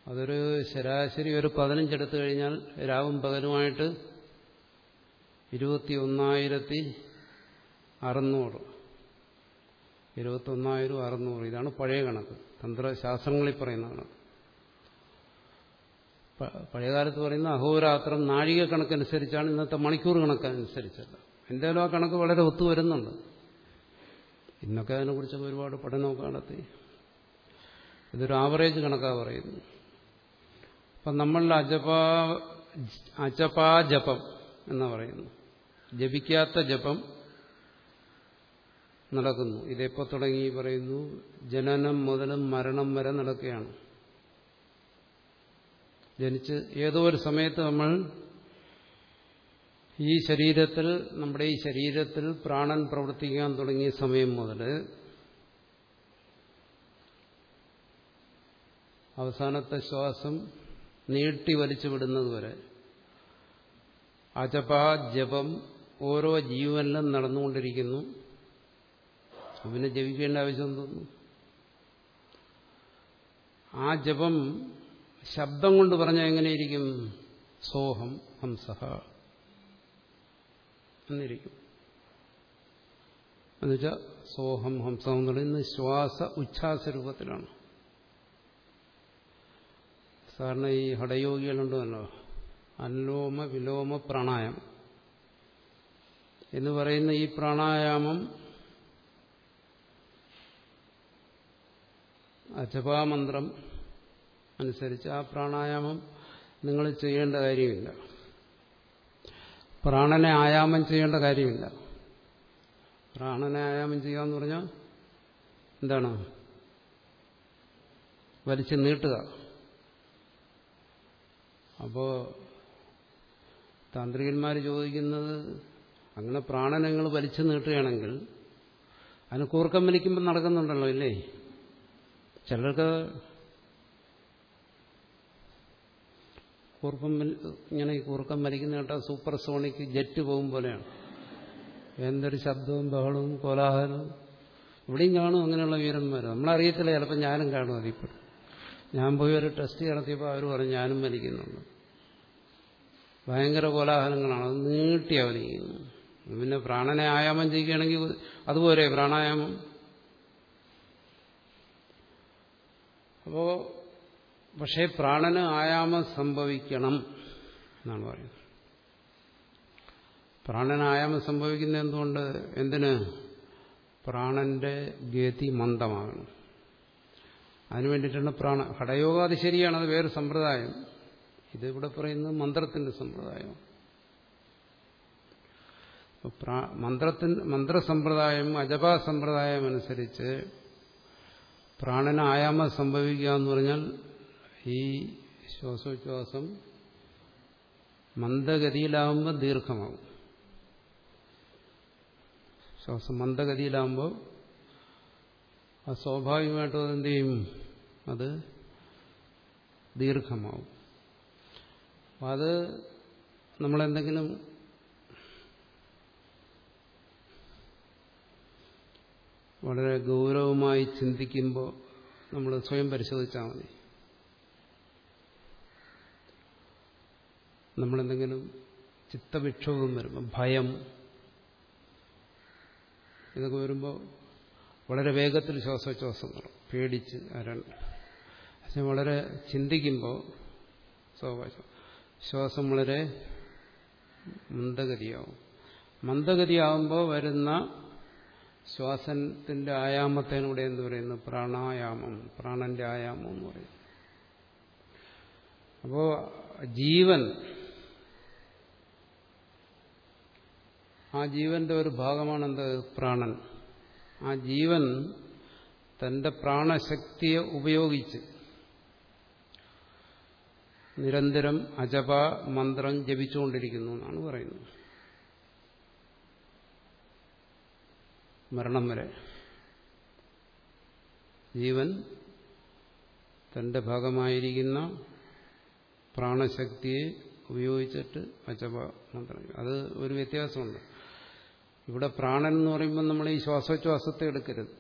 അതൊരു ശരാശരി ഒരു പതിനഞ്ചെടുത്തു കഴിഞ്ഞാൽ രാവും പകലുമായിട്ട് ഇരുപത്തി ഒന്നായിരത്തി അറുന്നൂറ് ഇരുപത്തി ഒന്നായിരം അറുന്നൂറ് ഇതാണ് പഴയ കണക്ക്. തന്ത്രശാസ്ത്രങ്ങളിൽ പറയുന്ന കണക്ക് പഴയകാലത്ത് പറയുന്ന അഹോരാത്രം നാഴിക കണക്കനുസരിച്ചാണ് ഇന്നത്തെ മണിക്കൂർ കണക്കനുസരിച്ചല്ല എന്തായാലും ആ കണക്ക് വളരെ ഒത്തു വരുന്നുണ്ട്. ഇന്നൊക്കെ അതിനെക്കുറിച്ച് ഒരുപാട് പഠനമൊക്കെ നടത്തി. ഇതൊരു ആവറേജ് കണക്കാ പറയുന്നു അപ്പം നമ്മളുടെ അജപ അജപാ ജപം എന്ന് പറയുന്നു. ജപിക്കാത്ത ജപം നടക്കുന്നു. ഇതെപ്പോ തുടങ്ങി പറയുന്നു ജനനം മുതലും മരണം വരെ നടക്കുകയാണ്. ജനിച്ച് ഏതോ ഒരു സമയത്ത് നമ്മൾ ഈ ശരീരത്തിൽ നമ്മുടെ ഈ ശരീരത്തിൽ പ്രാണൻ പ്രവർത്തിക്കാൻ തുടങ്ങിയ സമയം മുതൽ അവസാനത്തെ ശ്വാസം നീട്ടി വലിച്ചു വിടുന്നതുവരെ അജപാ ജപം ഓരോ ജീവനിലും നടന്നുകൊണ്ടിരിക്കുന്നു. അവനെ ജപിക്കേണ്ട ആവശ്യം തോന്നുന്നു ആ ജപം ശബ്ദം കൊണ്ട് പറഞ്ഞാൽ എങ്ങനെയിരിക്കും? സോഹം ഹംസഹ എന്നിരിക്കും. എന്നുവെച്ചാൽ സോഹം ഹംസം എന്ന് പറയുന്നത് ശ്വാസ ഉച്ഛ്വാസ രൂപത്തിലാണ്. സാറിന് ഈ ഹടയോഗികളുണ്ടല്ലോ അനുലോമ വിലോമ പ്രാണായാമം. എന്ന് പറയുന്ന ഈ പ്രാണായാമം അജപാമന്ത്രം അനുസരിച്ച് ആ പ്രാണായാമം നിങ്ങൾ ചെയ്യേണ്ട കാര്യമില്ല. പ്രാണനെ ആയാമം ചെയ്യേണ്ട കാര്യമില്ല. പ്രാണനെ ആയാമം ചെയ്യുക എന്ന് പറഞ്ഞാൽ എന്താണ്? വലിച്ചു നീട്ടുക. അപ്പോ താന്ത്രികന്മാർ ചോദിക്കുന്നത് അങ്ങനെ പ്രാണനെ നിങ്ങൾ വലിച്ചു നീട്ടുകയാണെങ്കിൽ അതിന് കൂർക്കം വലിക്കുമ്പോൾ നടക്കുന്നുണ്ടല്ലോ ഇല്ലേ? ചിലർക്ക് കൂർക്കം ഇങ്ങനെ ഈ കൂർക്കം വലിക്കുന്ന കേട്ടാൽ സൂപ്പർ സോണിക്ക് ജെറ്റ് പോകും പോലെയാണ്. എന്തൊരു ശബ്ദവും ബഹളവും കോലാഹലവും. ഇവിടെയും കാണും അങ്ങനെയുള്ള വീരന്മാർ നമ്മളറിയത്തില്ല ചിലപ്പോൾ ഞാനും കാണും അതിപ്പോൾ ഞാൻ പോയി ഒരു ടെസ്റ്റ് നടത്തിയപ്പോൾ അവർ പറഞ്ഞു ഞാനും വലിക്കുന്നുണ്ട് ഭയങ്കര കോലാഹലങ്ങളാണ്. അത് നീട്ടി വലിക്കുന്നു പിന്നെ പ്രാണനെ ആയാമം ചെയ്യുകയാണെങ്കിൽ അതുപോലെ പ്രാണായാമം. അപ്പോ പക്ഷേ പ്രാണന് ആയാമം സംഭവിക്കണം എന്നാണ് പറയുന്നത്. പ്രാണന് ആയാമം സംഭവിക്കുന്ന എന്തുകൊണ്ട്? എന്തിന്? പ്രാണന്റെ ഗതി മന്ദമാകണം അതിനു വേണ്ടിയിട്ടാണ് പ്രാണ ഹടയോഗ അത് ശരിയാണ് അത് വേറെ സമ്പ്രദായം. ഇതിവിടെ പറയുന്നത് മന്ത്രത്തിന്റെ സമ്പ്രദായം മന്ത്രത്തിന് മന്ത്രസമ്പ്രദായം അജപാ സമ്പ്രദായം അനുസരിച്ച് പ്രാണന ആയാമം സംഭവിക്കുക എന്ന് പറഞ്ഞാൽ ഈ ശ്വാസോച്ഛ്വാസം മന്ദഗതിയിലാവുമ്പോൾ ദീർഘമാവും. ശ്വാസം മന്ദഗതിയിലാവുമ്പോൾ അത് സ്വാഭാവികമായിട്ടും അതെന്ത് ചെയ്യും? അത് ദീർഘമാവും. അത് നമ്മളെന്തെങ്കിലും വളരെ ഗൗരവമായി ചിന്തിക്കുമ്പോൾ നമ്മൾ സ്വയം പരിശോധിച്ചാൽ മതി. നമ്മളെന്തെങ്കിലും ചിത്തവിക്ഷോഭം വരുമ്പോൾ ഭയം ഇതൊക്കെ വരുമ്പോൾ വളരെ വേഗത്തിൽ ശ്വാസോച്ഛ്വാസം വരും പേടിച്ച് അരണ്ട് പക്ഷെ വളരെ ചിന്തിക്കുമ്പോൾ സ്വാഭാവികം. ശ്വാസം വളരെ മന്ദഗതിയാവും. മന്ദഗതിയാവുമ്പോൾ വരുന്ന ശ്വാസത്തിന്റെ ആയാമത്തേനൂടെ എന്ന് പറയുന്നു പ്രാണായാമം പ്രാണന്റെ ആയാമം എന്ന് പറയും. അപ്പോ ജീവൻ ആ ജീവന്റെ ഒരു ഭാഗമാണ് എന്ത് പ്രാണൻ. ആ ജീവൻ തന്റെ പ്രാണശക്തിയെ ഉപയോഗിച്ച് നിരന്തരം അജപ മന്ത്രം ജപിച്ചുകൊണ്ടിരിക്കുന്നു എന്നാണ് പറയുന്നത്. മരണം വരെ. ജീവൻ തന്റെ ഭാഗമായിരിക്കുന്ന പ്രാണശക്തിയെ ഉപയോഗിച്ചിട്ട് അജപ മന്ത്രം അത് ഒരു വ്യത്യാസമുണ്ട്. ഇവിടെ പ്രാണൻ എന്ന് പറയുമ്പോൾ നമ്മൾ ഈ ശ്വാസോച്ഛ്വാസത്തെ എടുക്കരുത്.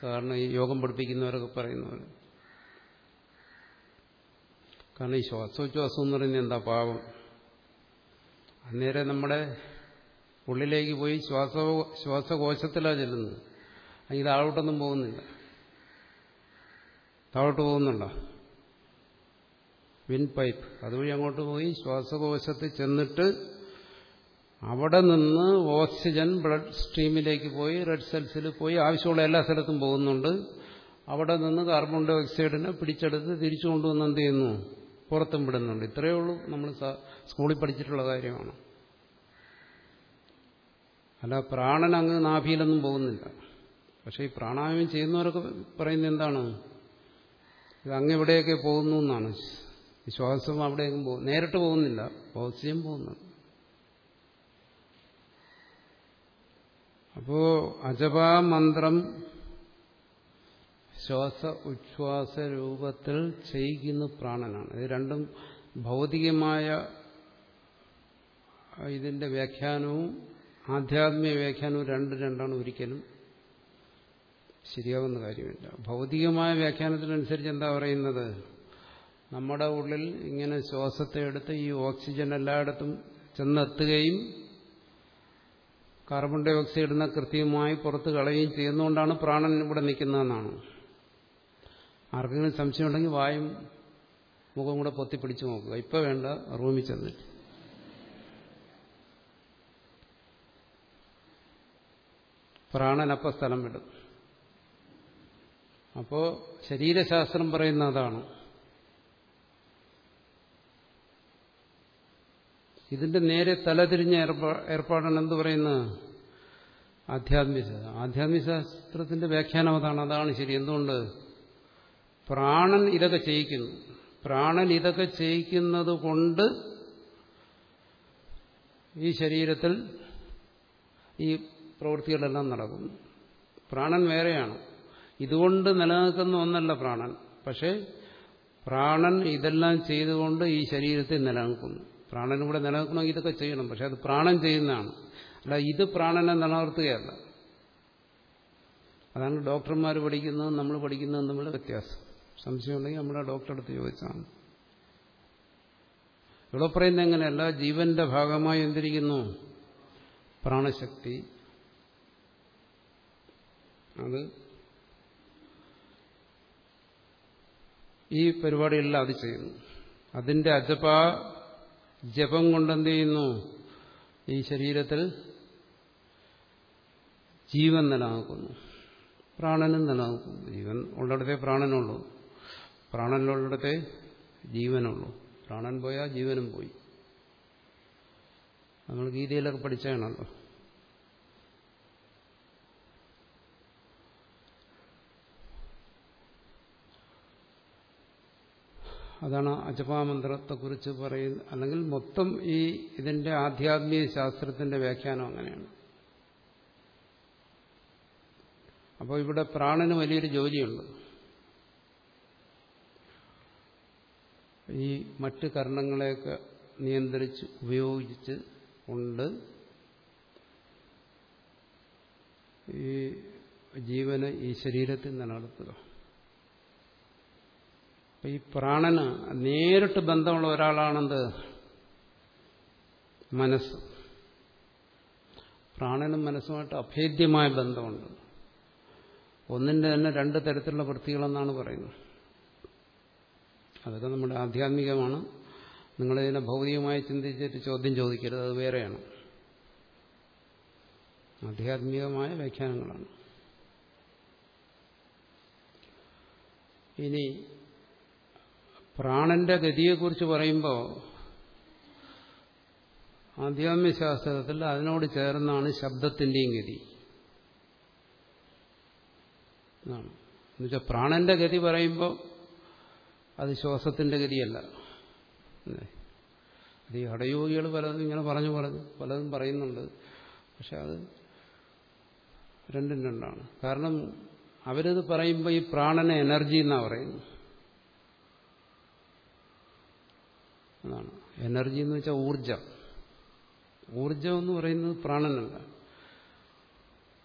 സാധാരണ ഈ യോഗം പഠിപ്പിക്കുന്നവരൊക്കെ പറയുന്നവർ കാരണം ഈ ശ്വാസോച്ഛ്വാസം എന്ന് പറയുന്നത് എന്താ പാവം അന്നേരം നമ്മുടെ ഉള്ളിലേക്ക് പോയി ശ്വാസ ശ്വാസകോശത്തിലാണ് ചെല്ലുന്നത്. അല്ലെങ്കിൽ താഴോട്ടൊന്നും പോകുന്നില്ല. താഴോട്ട് പോകുന്നുണ്ടോ? വിൻ പൈപ്പ് അതുവഴി അങ്ങോട്ട് പോയി ശ്വാസകോശത്തിൽ ചെന്നിട്ട് അവിടെ നിന്ന് ഓക്സിജൻ ബ്ലഡ് സ്ട്രീമിലേക്ക് പോയി റെഡ് സെൽസിൽ പോയി ആവശ്യമുള്ള എല്ലാ സ്ഥലത്തും പോകുന്നുണ്ട്. അവിടെ നിന്ന് കാർബൺ ഡൈ ഓക്സൈഡിനെ പിടിച്ചെടുത്ത് തിരിച്ചു കൊണ്ടുവന്ന് എന്ത് ചെയ്യുന്നു? പുറത്തും വിടുന്നുണ്ട്. ഇത്രയേ ഉള്ളൂ. നമ്മൾ സ്കൂളിൽ പഠിച്ചിട്ടുള്ള കാര്യമാണ്. അല്ല പ്രാണൻ അങ്ങ് നാഭിയിലൊന്നും പോകുന്നില്ല. പക്ഷെ ഈ പ്രാണായാമം ചെയ്യുന്നവരൊക്കെ പറയുന്നത് എന്താണ്? ഇത് അങ്ങെവിടെയൊക്കെ പോകുന്നു എന്നാണ്. ശ്വാസം അവിടെയൊക്കെ പോകും നേരിട്ട് പോകുന്നില്ല. ഓക്സിജൻ പോകുന്നത്. അപ്പോ അജപാ മന്ത്രം ശ്വാസ ഉച്ഛ്വാസ രൂപത്തിൽ ചെയ്യുന്ന പ്രാണനാണ്. ഇത് രണ്ടും ഭൗതികമായ ഇതിന്റെ വ്യാഖ്യാനവും ആധ്യാത്മിക വ്യാഖ്യാനം രണ്ട് രണ്ടാണ് ഒരിക്കലും ശരിയാവുന്ന കാര്യമില്ല. ഭൗതികമായ വ്യാഖ്യാനത്തിനനുസരിച്ച് എന്താ പറയുന്നത്? നമ്മുടെ ഉള്ളിൽ ഇങ്ങനെ ശ്വാസത്തെ എടുത്ത് ഈ ഓക്സിജൻ എല്ലായിടത്തും ചെന്നെത്തുകയും കാർബൺ ഡൈ ഓക്സൈഡിനെ കൃത്യമായി പുറത്ത് കളയുകയും ചെയ്യുന്നതുകൊണ്ടാണ് പ്രാണൻ ഇവിടെ നിൽക്കുന്നതെന്നാണ്. ആർക്കെങ്കിലും സംശയമുണ്ടെങ്കിൽ വായും മുഖം കൂടെ പൊത്തിപ്പിടിച്ചു നോക്കുക. ഇപ്പം വേണ്ട റൂമിൽ ചെന്നിട്ട്. പ്രാണനപ്പ സ്ഥലം വിടും. അപ്പോ ശരീരശാസ്ത്രം പറയുന്ന അതാണ്. ഇതിന്റെ നേരെ തലതിരിഞ്ഞ ഏർപ്പാടാണ് എന്ത് പറയുന്നത്? ആധ്യാത്മിക. ആധ്യാത്മികശാസ്ത്രത്തിന്റെ വ്യാഖ്യാനം അതാണ്. അതാണ് ശരി. എന്തുകൊണ്ട്? പ്രാണൻ ഇതൊക്കെ ചെയ്യിക്കുന്നു. പ്രാണൻ ഇതൊക്കെ ചെയ്യിക്കുന്നത് കൊണ്ട് ഈ ശരീരത്തിൽ ഈ പ്രവൃത്തികളെല്ലാം നടക്കുന്നു പ്രാണൻ വേറെയാണ്. ഇതുകൊണ്ട് നിലനിൽക്കുന്ന ഒന്നല്ല പ്രാണൻ. പക്ഷേ പ്രാണൻ ഇതെല്ലാം ചെയ്തുകൊണ്ട് ഈ ശരീരത്തെ നിലനിൽക്കുന്നു. പ്രാണൻ ഇവിടെ നിലനിൽക്കണമെങ്കിൽ ഇതൊക്കെ ചെയ്യണം. പക്ഷെ അത് പ്രാണൻ ചെയ്യുന്നതാണ്. അല്ല ഇത് പ്രാണനെ നിലനിർത്തുകയല്ല. അതാണ് ഡോക്ടർമാർ പഠിക്കുന്നതും നമ്മൾ പഠിക്കുന്നതും തമ്മിലുള്ള വ്യത്യാസം. സംശയമുണ്ടെങ്കിൽ ഡോക്ടറെ അടുത്ത് ചോദിച്ചാണ് ഇവിടെ പറയുന്നത് എങ്ങനെയല്ല? ജീവന്റെ ഭാഗമായി എന്തിരിക്കുന്നു? പ്രാണശക്തി. അത് ഈ പരിപാടികളിൽ അത് ചെയ്യുന്നു. അതിന്റെ അജപ ജപം കൊണ്ടെന്ത് ചെയ്യുന്നു ഈ ശരീരത്തിൽ ജീവൻ നിലനിൽക്കുന്നു. പ്രാണനും നിലനിൽക്കുന്നു. ജീവൻ ഉള്ളിടത്തെ പ്രാണനുള്ളൂ. പ്രാണനുള്ളിടത്തെ ജീവനുള്ളൂ. പ്രാണൻ പോയാൽ ജീവനും പോയി. നമ്മൾ ഗീതയിലൊക്കെ പഠിച്ചാണല്ലോ അതാണ് അജപാമന്ത്രത്തെക്കുറിച്ച് പറയുന്ന അല്ലെങ്കിൽ മൊത്തം ഈ ഇതിന്റെ ആധ്യാത്മിക ശാസ്ത്രത്തിന്റെ വ്യാഖ്യാനം അങ്ങനെയാണ്. അപ്പോൾ ഇവിടെ പ്രാണന് വലിയൊരു ജോലിയുണ്ട്. ഈ മറ്റ് കർണങ്ങളെയൊക്കെ നിയന്ത്രിച്ച് ഉപയോഗിച്ച് കൊണ്ട് ഈ ജീവനെ ഈ ശരീരത്തിൽ നിലനിർത്തുക. അപ്പൊ ഈ പ്രാണന് നേരിട്ട് ബന്ധമുള്ള ഒരാളാണെന്ത്? മനസ്സ്. പ്രാണനും മനസ്സുമായിട്ട് അഭേദ്യമായ ബന്ധമുണ്ട്. ഒന്നിന്റെ തന്നെ രണ്ട് തരത്തിലുള്ള വൃത്തികളെന്നാണ് പറയുന്നത്. അതൊക്കെ നമ്മുടെ ആധ്യാത്മികമാണ്. നിങ്ങളിതിനെ ഭൗതികമായി ചിന്തിച്ചിട്ട് ചോദ്യം ചോദിക്കരുത് അത് വേറെയാണ്. ആധ്യാത്മികമായ വ്യാഖ്യാനങ്ങളാണ്. ഇനി പ്രാണന്റെ ഗതിയെക്കുറിച്ച് പറയുമ്പോൾ ആധ്യാത്മിക ശാസ്ത്രത്തിൽ അതിനോട് ചേർന്നാണ് ശബ്ദത്തിന്റെയും ഗതി. എന്നുവെച്ചാൽ പ്രാണന്റെ ഗതി പറയുമ്പോൾ അത് ശ്വാസത്തിന്റെ ഗതിയല്ല. അത് ഈ ഹടയോഗികൾ പലതും ഇങ്ങനെ പറഞ്ഞു പറഞ്ഞു പലതും പറയുന്നുണ്ട്. പക്ഷെ അത് രണ്ടും രണ്ടാണ്. കാരണം അവരത് പറയുമ്പോൾ ഈ പ്രാണന എനർജി എന്നാണ് പറയുന്നത്. അതാണ് എനർജി എന്ന് വെച്ചാൽ ഊർജം ഊർജം എന്ന് പറയുന്നത് പ്രാണനല്ല.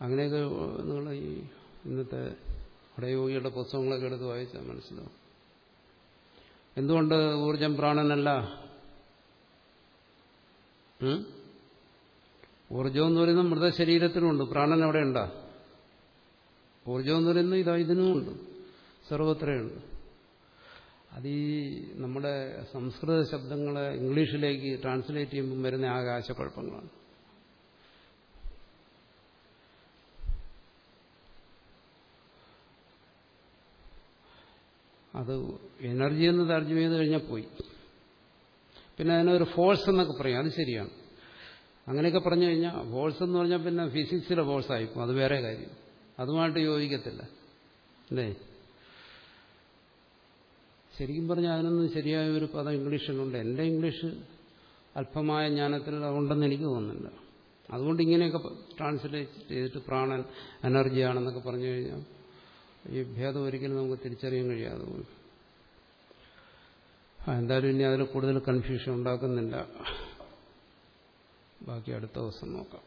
അങ്ങനെയൊക്കെ നിങ്ങൾ ഈ ഇന്നത്തെ ഹടയോഗിയുടെ പുസ്തകങ്ങളൊക്കെ എടുത്ത് വായിച്ചാൽ മനസ്സിലാവും. എന്തുകൊണ്ട് ഊർജം പ്രാണനല്ല? ഊർജം എന്ന് പറയുന്നത് മൃതശരീരത്തിനുമുണ്ട്. പ്രാണൻ അവിടെ ഊർജം എന്ന് പറയുന്നത് ഇതാ ഇതിനുമുണ്ട്. സർവത്രയുണ്ട്. അത് ഈ നമ്മുടെ സംസ്കൃത ശബ്ദങ്ങളെ ഇംഗ്ലീഷിലേക്ക് ട്രാൻസ്ലേറ്റ് ചെയ്യുമ്പോൾ വരുന്ന ആകാശക്കുഴപ്പങ്ങളാണ് അത് എനർജി എന്ന് തർജമ ചെയ്ത് കഴിഞ്ഞാൽ പോയി. പിന്നെ അതിനൊരു ഫോഴ്സ് എന്നൊക്കെ പറയും അത് ശരിയാണ്. അങ്ങനെയൊക്കെ പറഞ്ഞു കഴിഞ്ഞാൽ ഫോഴ്സ് എന്ന് പറഞ്ഞാൽ പിന്നെ ഫിസിക്സിലെ ഫോഴ്സ് ആയിപ്പോൾ അത് വേറെ കാര്യം. അതുമായിട്ട് യോജിക്കത്തില്ല. അല്ലേ? ശരിക്കും പറഞ്ഞാൽ അതിനൊന്നും ശരിയായ ഒരു പദം ഇംഗ്ലീഷിലുണ്ട്. എന്റെ ഇംഗ്ലീഷ് അല്പമായ ജ്ഞാനത്തിൽ ഉണ്ടെന്ന് എനിക്ക് തോന്നുന്നില്ല. അതുകൊണ്ട് ഇങ്ങനെയൊക്കെ ട്രാൻസ്ലേറ്റ് ചെയ്തിട്ട് പ്രാണൻ എനർജിയാണെന്നൊക്കെ പറഞ്ഞു കഴിഞ്ഞാൽ ഈ ഭേദം ഒരിക്കലും നമുക്ക് തിരിച്ചറിയാൻ കഴിയാതെ എന്തായാലും ഇനി അതിൽ കൂടുതൽ കൺഫ്യൂഷൻ ഉണ്ടാക്കുന്നില്ല. ബാക്കി അടുത്ത ദിവസം നോക്കാം.